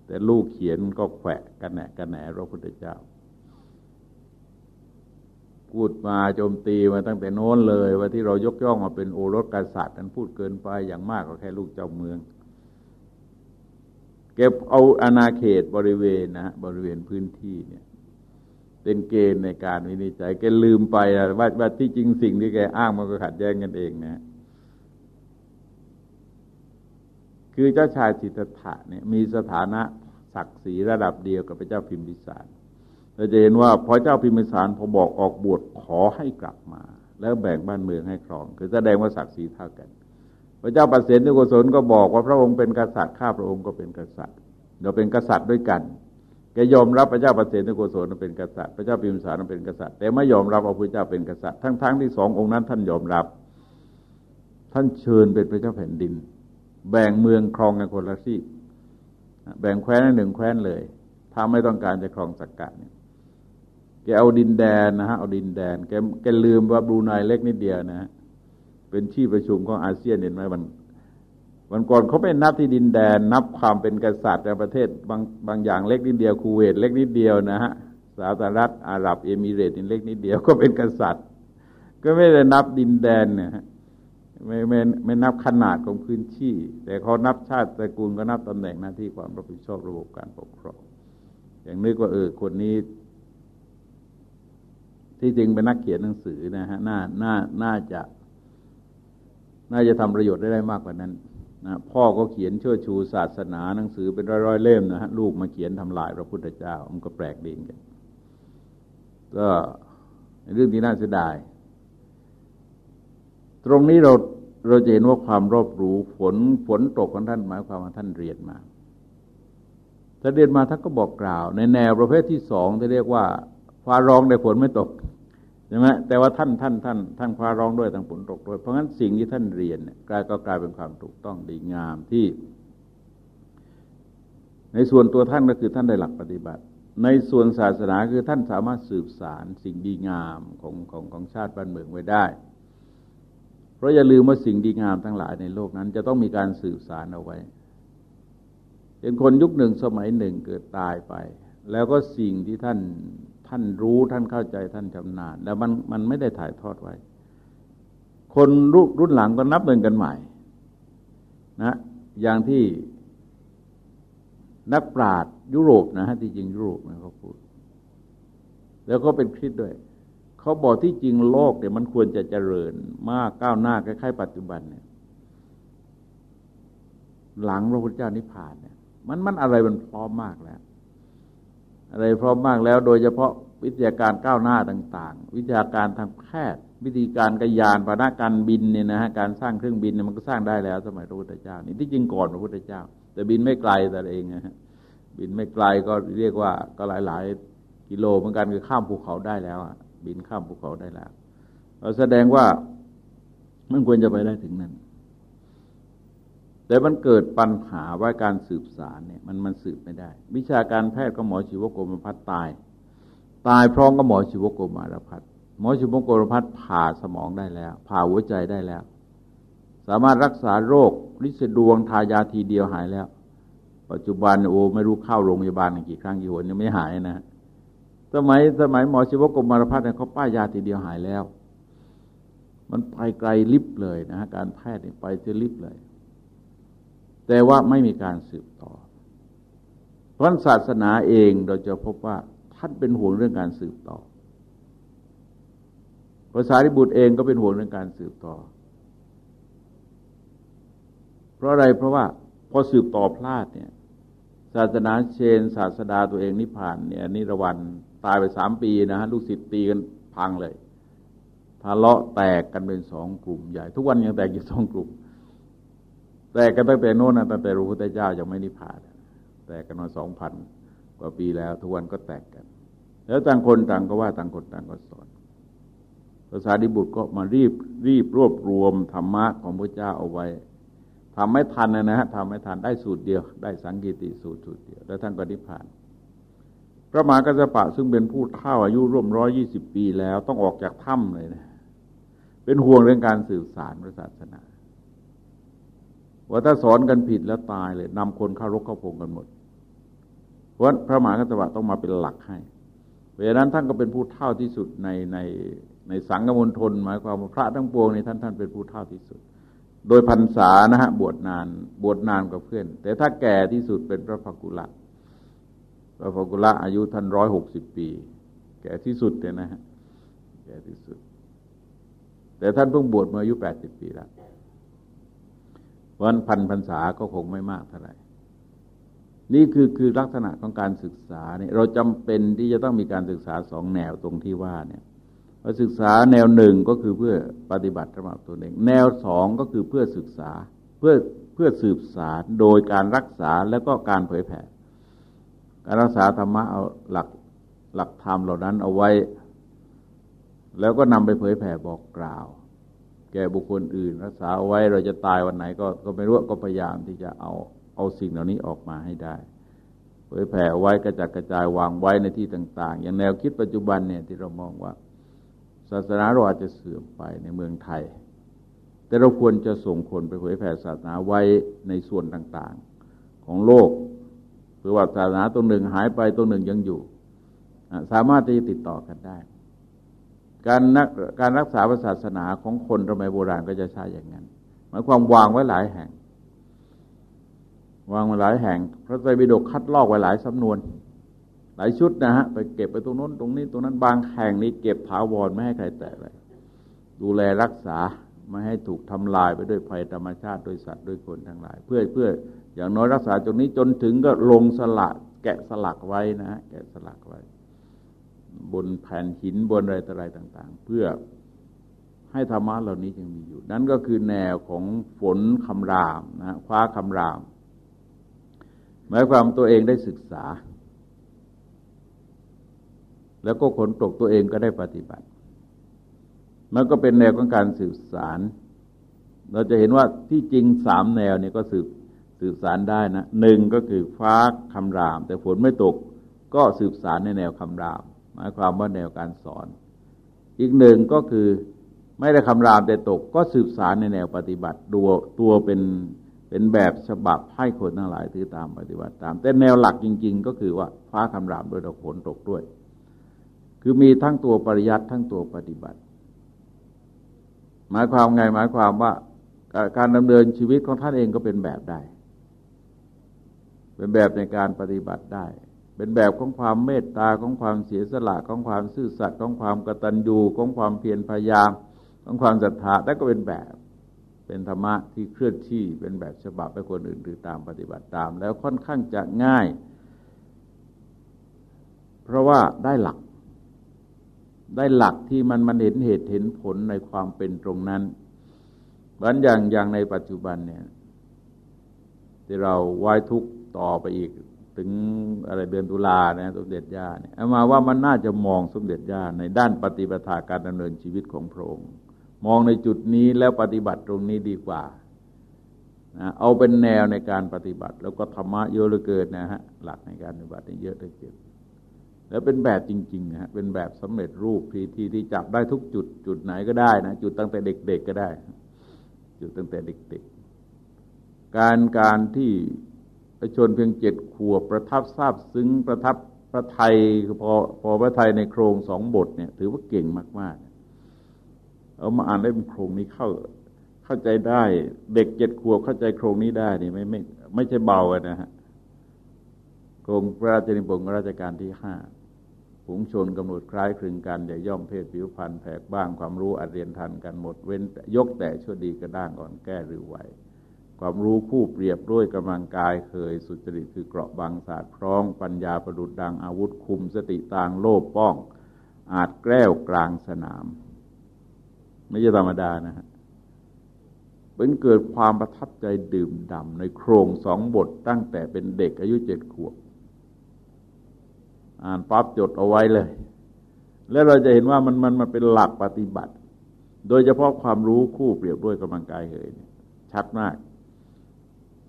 แต่ลูกเขียนก็แขวะกันแหนกันแหนพระพุทธเจ้า พูดมาโจมตีมาตั้งแต่โน้นเลย ว่าที่เรายกย่องมาเป็นโอรสกษัตริย์นั้นพูดเกินไปอย่างมากก็แค่ลูกเจ้าเมือง เก็บเอาอาณาเขตบริเวณนะ บริเวณพื้นที่เนี่ยเป็นเกณฑ์ในการวินิจฉัยแกลืมไปว่าว่าที่จริงสิ่งที่แกอ้างมันก็ขัดแย้งกันเองนะ คือเจ้าชายสิทธัตถะเนี่ย มีสถานะศักดิ์ศรีระดับเดียวกับพระเจ้าพิมพิสารเราจะเห็นว่าพอเจ้าพิมพิสารพอบอกออกบวชขอให้กลับมา แล้วแบ่งบ้านเมืองให้ครอง คือแสดงว่าศักดิ์ศรีเท่ากัน พระเจ้าปเสนที่กุศลก็บอกว่าพระองค์เป็นกษัตริย์ข้าพระองค์ก็เป็นกษัตริย์เราเป็นกษัตริย์ด้วยกันแกยอมรับพระเจ้าปเสนที่กุศลเป็นกษัตริย์พระเจ้าพิมสารเป็นกษัตริย์ แต่ไม่ยอมรับว่าพระเจ้าเป็นกษัตริย์ทั้งๆทที่สององค์นั้นท่านยอมรับ ท่านเชิญเป็นพระเจ้าแผ่นดิน แบ่งเมืองครองกันคนละที่แบ่งแคว้นหนึ่งแคว้นเลย ถ้าไม่ต้องการจะครองสักกะเนี่ยแกเอาดินแดนนะฮะเอาดินแดนแกแกลืมว่าบรูไนเล็กนิดเดียวนะฮะ เป็นที่ประชุมของอาเซียนเห็นไหมวันวันก่อนเขาไม่นับที่ดินแดน นับความเป็นกษัตริย์ในประเทศบางบางอย่างเล็กนิดเดียวคูเวตเล็กนิดเดียวนะฮะสหรัฐอาหรับเอมิเรตส์เล็กนิดเดียวก็เป็นกษัตริย์ ก็ไม่ได้นับดินแดนเนี่ยไม่ไม่ไม่นับขนาดของพื้นที่ แต่เขานับชาติตระกูลก็นับตำแหน่งหน้าที่ความรับผิดชอบระบบการปกครองอย่างนึกว่าเออคนนี้ ที่จริงเป็นนักเขียนหนังสือนะฮะน่าน่าน่าจะ น่าจะทำประโยชน์ได้ได้มากกว่านั้นนะพ่อก็เขียนเชิดชูศาสนาหนังสือเป็นร้อยๆเล่มนะฮะลูกมาเขียนทำลายพระพุทธเจ้ามันก็แปลกดีกันก็เรื่องที่น่าเสียดาย ตรงนี้เราเราจะเห็นว่าความรอบรู้ฝนฝนตกของท่านหมายความว่าท่านเรียนมาถ้าเรียนมาท่านก็บอกกล่าว ในแนวประเภทที่สองที่เรียกว่าฟ้าร้องแต่ฝนไม่ตก ช่ไหมแต่ว่าท่านท่านท่านท่านฟ้าร้องด้วยทางฝนตกด้วย เพราะงั้นสิ่งที่ท่านเรียนเนี่ยกลายก็กลายเป็นความถูกต้องดีงามที่ ในส่วนตัวท่านก็คือท่านได้หลักปฏิบัติ ในส่วนศาสนาคือท่านสามารถสืบสารสิ่งดีงามของของของชาติบ้านเมืองไว้ได้ เพราะอย่าลืมว่าสิ่งดีงามทั้งหลายในโลกนั้น จะต้องมีการสืบสารเอาไว้เป็นคนยุคหนึ่งสมัยหนึ่งเกิดตายไป แล้วก็สิ่งที่ท่าน ท่านรู้ท่านเข้าใจท่านชำนาญแล้วมันมันไม่ได้ถ่ายทอดไว้ คนรุ่นรุ่นหลังก็นับเงินกันใหม่ นะ อย่างที่นักปราชญ์ยุโรปนะฮะที่จริงยุโรปนะเขาพูด แล้วก็เป็นคริสด้วย เขาบอกที่จริงโลกเนี่ยมันควรจะเจริญมากก้าวหน้าคล้ายๆปัจจุบันเนี่ย หลังพระพุทธเจ้านิพพานเนี่ย มันมันอะไรมันพร้อมมากแล้ว อะไรพร้อมมากแล้ว โดยเฉพาะวิทยาการก้าวหน้าต่าง ๆ วิทยาการทางแพทย์วิธีการกระยานพนาการบินเนี่ยนะฮะการสร้างเครื่องบินเนี่ยมันก็สร้างได้แล้ว สมัยพระพุทธเจ้านี่ที่จริงก่อนพระพุทธเจ้า แต่บินไม่ไกลแต่เองนะฮะบินไม่ไกลก็เรียกว่าก็หลาย ๆ กิโลเหมือนกันคือข้ามภูเขาได้แล้วอะบินข้ามภูเขาได้แล้วแสดงว่ามันควรจะไปได้ถึงนั้น แต่มันเกิดปัญหาว่าการสืบสารเนี่ยมันมันสืบไม่ได้ วิชาการแพทย์ก็หมอชีวโกมพัฒตาย ตายพร้อมก็หมอชีวโกมารพัฒหมอชีวโกมารพัฒผ่าสมองได้แล้ว ผ่าหัวใจได้แล้ว สามารถรักษาโรคลิษดวงทายาทีเดียวหายแล้ว ปัจจุบันโอ้ไม่รู้เข้าโรงพยาบาลกี่ครั้งกี่หนยังไม่หายนะ สมัยสมัยหมอชีวโกมารพัฒเนี่ยเขาป้ายยาทีเดียวหายแล้ว มันไปไกลลิบเลยนะการแพทย์ไปจะลิบเลย แต่ว่าไม่มีการสืบต่อ เพราะศาสนาเองเราจะพบว่าท่านเป็นห่วงเรื่องการสืบต่อภาษาริบุตรเองก็เป็นห่วงเรื่องการสืบต่อ เพราะอะไรเพราะว่าพอสืบต่อพลาดเนี่ย ศาสนาเชน ศาสดาตัวเองนิพพานเนี่ยนิรวันตายไปสามปีนะฮะลูกศิษย์ตีกันพังเลยทะเลาะแตกกันเป็นสองกลุ่มใหญ่ ทุกวันยังแตกอยู่สองกลุ่ม แต่กันตั้งแต่โน้นนะตั้งแต่รู้พุทธเจ้ายังไม่นิพพานแต่กันมาสองพันกว่าปีแล้วทุกวันก็แตกกัน แล้วต่างคนต่างก็ว่าต่างคนต่างก็สอนภาษาดิบุตรก็มารีบรีบรวบรวมธรรมะของพระเจ้าเอาไว้ทำไม่ทันนะฮะทำไม่ทันได้สูตรเดียว ได้สังกีติสูตรสูตรเดียว แล้วท่านก็นิพพาน พระมหากัสปะซึ่งเป็นผู้เท่าอายุร่วมร้อยยี่สิบปีแล้วต้องออกจากถ้ำเลยนะ เป็นห่วงเรื่องการสื่อสารพระศาสนา ว่าถ้าสอนกันผิดแล้วตายเลยนำคนเข้ารกเข้าพงกันหมด เพราะพระมหากัตริย์ต้องมาเป็นหลักให้เพราะนั้นท่านก็เป็นผู้เท่าที่สุดในในในสังฆมณฑลหมายความว่าพระทั้งปวงในท่านท่านเป็นผู้เท่าที่สุด โดยพรรษานะฮะบวชนานบวชนานกว่าเพื่อน แต่ถ้าแก่ที่สุดเป็นพระภกุละพระภกุละอายุท่านร้อยหกสิบปี แก่ที่สุดเนี่ยนะฮะแก่ที่สุด แต่ท่านเพิ่งบวชมาอายุแปดสิบปีแล้ว พราะพันพรรษาก็คงไม่มากเท่าไหร่นี่คือคือลักษณะของการศึกษาเนี่ยเราจำเป็นที่จะต้องมีการศึกษาสองแนวตรงที่ว่าเนี่ยเราศึกษาแนวหนึ่งก็คือเพื่อปฏิบัติธรรมตัวเอง แนวสองก็คือเพื่อศึกษาเพื่อเพื่อสืบสารโดยการรักษาแล้วก็การเผยแผ่ การรักษาธรรมะเอาหลักหลักธรรมเหล่านั้นเอาไว้ แล้วก็นำไปเผยแผ่บอกกล่าว แก่บุคคลอื่น รักษาไว้เราจะตายวันไหนก็ก็ไม่รู้ก็พยายามที่จะเอาเอาสิ่งเหล่านี้ออกมาให้ได้เผยแผ่ไว้กระจัดกระจายวางไว้ในที่ต่าง ๆ อย่างแนวคิดปัจจุบันเนี่ยที่เรามองว่า ศาสนาเราอาจจะเสื่อมไปในเมืองไทย แต่เราควรจะส่งคนไปเผยแผ่ศาสนาไว้ในส่วนต่างๆ ของโลกเพื่อว่าศาสนาตรงหนึ่งหายไปตรงหนึ่งยังอยู่ สามารถที่จะติดต่อกันได้ การนักการรักษาศาสนาของคนสมัยโบราณก็จะใช้อย่างนั้นหมายความวางไว้หลายแห่ง วางไว้หลายแห่ง พระไตรปิฎกคัดลอกไว้หลายสำนวน หลายชุดนะฮะไปเก็บไปตรงนู้นตรงนี้ตรงนั้นบางแห่งนี้เก็บถาวรไม่ให้ใครแตะเลยดูแลรักษาไม่ให้ถูกทำลายไปด้วยภัยธรรมชาติด้วยสัตว์ด้วยคนทั้งหลาย เพื่อเพื่ออย่างน้อยรักษาตรงนี้จนถึงก็ลงสลักแกะสลักไว้นะแกะสลักไว้ บนแผ่นหินบนอะไรต่ออะไรต่าง ๆ เพื่อให้ธรรมะเหล่านี้ยังมีอยู่ นั่นก็คือแนวของฝนคำรามนะคว้าคำราม หมายความตัวเองได้ศึกษา แล้วก็ขนตกตัวเองก็ได้ปฏิบัติ มันก็เป็นแนวของการสืบสาร เราจะเห็นว่าที่จริงสามแนวนี้ก็สืบสืบสารได้นะหนึ่งก็คือฟ้าคำราม แต่ฝนไม่ตกก็สืบสารในแนวคำราม หมายความว่าแนวการสอน อีกหนึ่งก็คือไม่ได้คำรามแต่ตกก็สืบสารในแนวปฏิบัติตัวตัวเป็นเป็นแบบฉบับให้คนทั้งหลายถือตามปฏิบัติตาม แต่แนวหลักจริง ๆ ก็คือว่าฟ้าคำรามโดยดอกฝนตกด้วย คือมีทั้งตัวปริยัติทั้งตัวปฏิบัติ หมายความไงหมายความว่าการดำเนินชีวิตของท่านเองก็เป็นแบบได้ เป็นแบบในการปฏิบัติได้ เป็นแบบของความเมตตาของความเสียสละของความซื่อสัตย์ของความกตัญญูของความเพียรพยายามของความศรัทธาแต่ก็เป็นแบบเป็นธรรมะที่เคลื่อนที่เป็นแบบฉบับให้คนอื่นถือตามปฏิบัติตาม แล้วค่อนข้างจะง่าย เพราะว่าได้หลัก ได้หลักที่มันมันเห็นเหตุเห็นผลในความเป็นตรงนั้นบางอย่างอย่างในปัจจุบันเนี่ยที่เราไหว้ทุกต่อไปอีก ถึงอะไรเดือนตุลาเนี่ยสมเด็จย่าเนี่ยเอามาว่ามันน่าจะมองสมเด็จย่าในด้านปฏิปทาการดำเนินชีวิตของพระองค์ มองในจุดนี้แล้วปฏิบัติตรงนี้ดีกว่านะเอาเป็นแนวในการปฏิบัติ แล้วก็ธรรมะเยอะเหลือเกินนะฮะหลักในการปฏิบัติเยอะเหลือเกินแล้วเป็นแบบจริงๆนะฮะเป็นแบบสำเร็จรูปที่ที่ที่จับได้ทุกจุด จุดไหนก็ได้นะจุดตั้งแต่เด็ก ๆ ก็ได้ จุดตั้งแต่เด็ก ๆ การการที่ ประชนเพียงเจ็ดขวบประทับทราบซึ้งประทับพระไทยพอพอพระไทยในโครงสองบทเนี่ย ถือว่าเก่งมากๆ เอามาอ่านได้เป็นโครงนี้เข้าเข้าใจได้ เด็กเจ็ดขวบเข้าใจโครงนี้ได้นี่ไม่ไม่ไม่ใช่เบานะฮะโครงพระราชนิพนธ์ราชการที่ห้าผงชนกำหนดคล้ายคลึงกันอย่าย่อมเพศผิวพันธ์แผกบ้างความรู้อัดเรียนทันกันหมดเว้นยกแต่ชั่วดีกระด้างก่อนแก้หรือไหว ความรู้คู่เปรียบด้วยกำลังกายเคยสุจริตคือเกราะบางศาสตร์พร้อง ปัญญาประดุดดังอาวุธคุมสติต่างโลภป้อง อาจแกล้วกลางสนาม ไม่ใช่ธรรมดานะฮะเป็นเกิดความประทับใจดื่มด่ำในโครงสองบทตั้งแต่เป็นเด็กอายุเจ็ดขวบ อ่านปั๊บจดเอาไว้เลย แล้วเราจะเห็นว่ามันมันมันเป็นหลักปฏิบัติ โดยเฉพาะความรู้คู่เปรียบด้วยกำลังกายเหยชัดมาก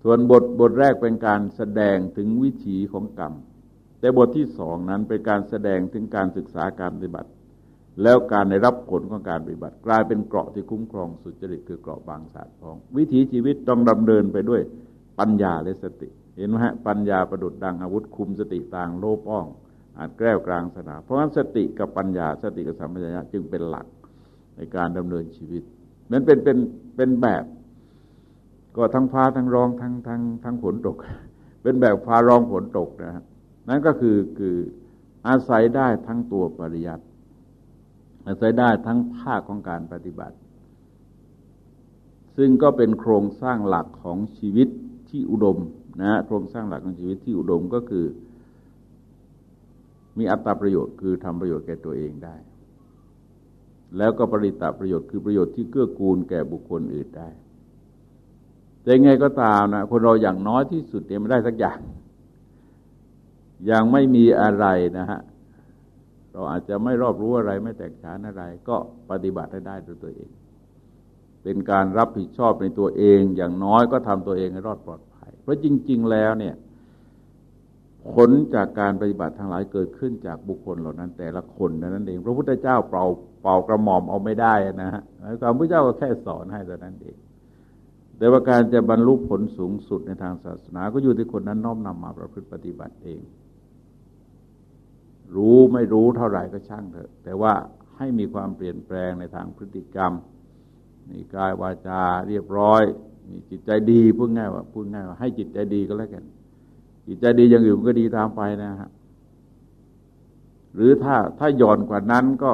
ส่วนบทบทแรกเป็นการแสดงถึงวิถีของกรรม แต่บทที่สองนั้นเป็นการแสดงถึงการศึกษาการปฏิบัติ แล้วการได้รับผลของการปฏิบัติ กลายเป็นเกราะที่คุ้มครองสุจริตคือเกราะบางศาสตร์ของวิถีชีวิตต้องดำเนินไปด้วยปัญญาและสติ เห็นไหมฮะปัญญาประดุดดังอาวุธคุมสติต่างโลป้องอาจแกล้วกลางสนามเพราะฉะนั้นสติกับปัญญาสติกับสัมปชัญญะจึงเป็นหลักในการดำเนินชีวิตนั้นเป็นเป็นเป็นแบบ ก็ทั้งฟ้าทั้งร้องทั้งทั้งทั้งฝนตก เป็นแบบฟ้าร้องฝนตกนะฮะนั่นก็คือคืออาศัยได้ทั้งตัวปริยัติอาศัยได้ทั้งภาคของการปฏิบัติ ซึ่งก็เป็นโครงสร้างหลักของชีวิตที่อุดมนะโครงสร้างหลักของชีวิตที่อุดมก็คือ มีอัตตาประโยชน์คือทำประโยชน์แก่ตัวเองได้ แล้วก็ปริตาประโยชน์คือประโยชน์ที่เกื้อกูลแก่บุคคลอื่นได้ แต่ไงก็ตามนะคนเราอย่างน้อยที่สุดเนี่ยไม่ได้สักอย่าง ยังไม่มีอะไรนะฮะเราอาจจะไม่รอบรู้อะไรไม่แตกฉานอะไร ก็ปฏิบัติให้ได้ด้วยตัวเอง เป็นการรับผิดชอบในตัวเอง อย่างน้อยก็ทำตัวเองให้รอดปลอดภัย เพราะจริง ๆ แล้วเนี่ยผลจากการปฏิบัติทั้งหลายเกิดขึ้นจากบุคคลเหล่านั้น แต่ละคนนั้นเอง พระพุทธเจ้าเป่าเป่ากระหม่อมเอาไม่ได้นะฮะความพระเจ้าก็แค่สอนให้แต่นั้นเอง แต่ว่าการจะบรรลุผลสูงสุดในทางศาสนา ก็อยู่ที่คนนั้นน้อมนำมาประพฤติปฏิบัติเอง รู้ไม่รู้เท่าไหร่ก็ช่างเถอะ แต่ว่าให้มีความเปลี่ยนแปลงในทางพฤติกรรม มีกายวาจาเรียบร้อย มีจิตใจดีพูดง่ายว่าพูดง่ายว่าให้จิตใจดีก็แล้วกัน จิตใจดีอย่างอื่นก็ดีตามไปนะฮะหรือถ้าถ้าย่อนกว่านั้นก็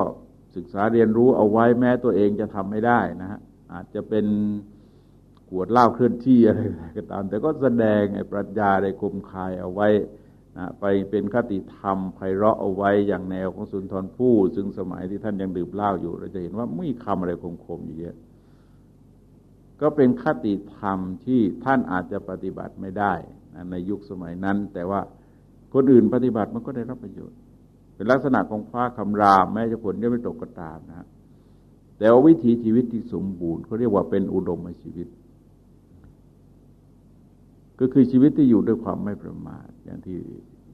ศึกษาเรียนรู้เอาไว้แม้ตัวเองจะทำไม่ได้นะฮะอาจจะเป็น ขวดเหล้าเคลื่อนที่อะไรก็ตาม แต่ก็แสดงไอ้ปรัชญาได้คมคายเอาไว้นะไปเป็นคติธรรมไพเราะเอาไว้อย่างแนวของสุนทรภู่ซึ่งสมัยที่ท่านยังดื่มเหล้าอยู่ เราจะเห็นว่าไม่คำอะไรคมๆอยู่เยอะ ก็เป็นคติธรรมที่ท่านอาจจะปฏิบัติไม่ได้นะในยุคสมัยนั้น แต่ว่าคนอื่นปฏิบัติมันก็ได้รับประโยชน์ เป็นลักษณะของฟ้าคำรามแม้จะผลจะไม่ตกก็ตามนะแต่ว่าวิถีชีวิตที่สมบูรณ์เขาเรียกว่าเป็นอุดมชีวิต ก็คือชีวิตที่อยู่ด้วยความไม่ประมาท อย่างที่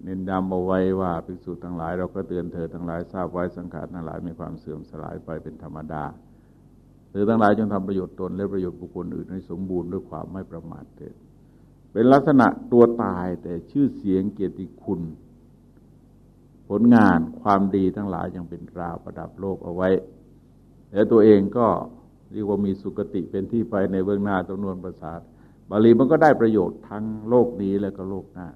เน้นย้ำเอาไว้ว่าภิกษุทั้งหลาย เราก็เตือนเธอทั้งหลายทราบไว้สังขารทั้งหลายมีความเสื่อมสลายไปเป็นธรรมดาเธอทั้งหลายจงทำประโยชน์ตนและประโยชน์บุคคลอื่นให้สมบูรณ์ด้วยความไม่ประมาทเถิดเป็นลักษณะตัวตายแต่ชื่อเสียงเกียรติคุณ ผลงานความดีทั้งหลายยังเป็นราวประดับโลกเอาไว้และตัวเองก็เรียกว่ามีสุคติเป็นที่ไปในเบื้องหน้าจำนวนประสาท บาลีมันก็ได้ประโยชน์ทั้งโลกนี้และก็โลกหน้า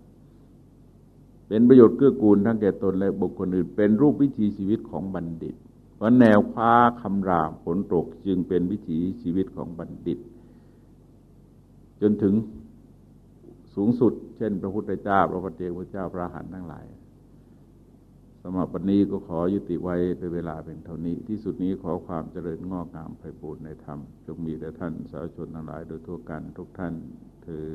เป็นประโยชน์เกื้อกูลทั้งแก่ตนและบุคคลอื่น เป็นรูปวิถีชีวิตของบัณฑิตเพราะแนวคว้าคำรามผลตกจึงเป็นวิถีชีวิตของบัณฑิต จนถึงสูงสุด เช่น พระพุทธเจ้าพระปฏิเจ้าพระหันทั้งหลาย สมบัตินี้ก็ขอยุติไว้เป็นเวลาเป็นเท่านี้ ที่สุดนี้ขอความเจริญงอกงามไพบูรณ์ในธรรมจงมีแด่ท่านสาธุชนทั้งหลายโดยทั่วกันทุกท่านเธอ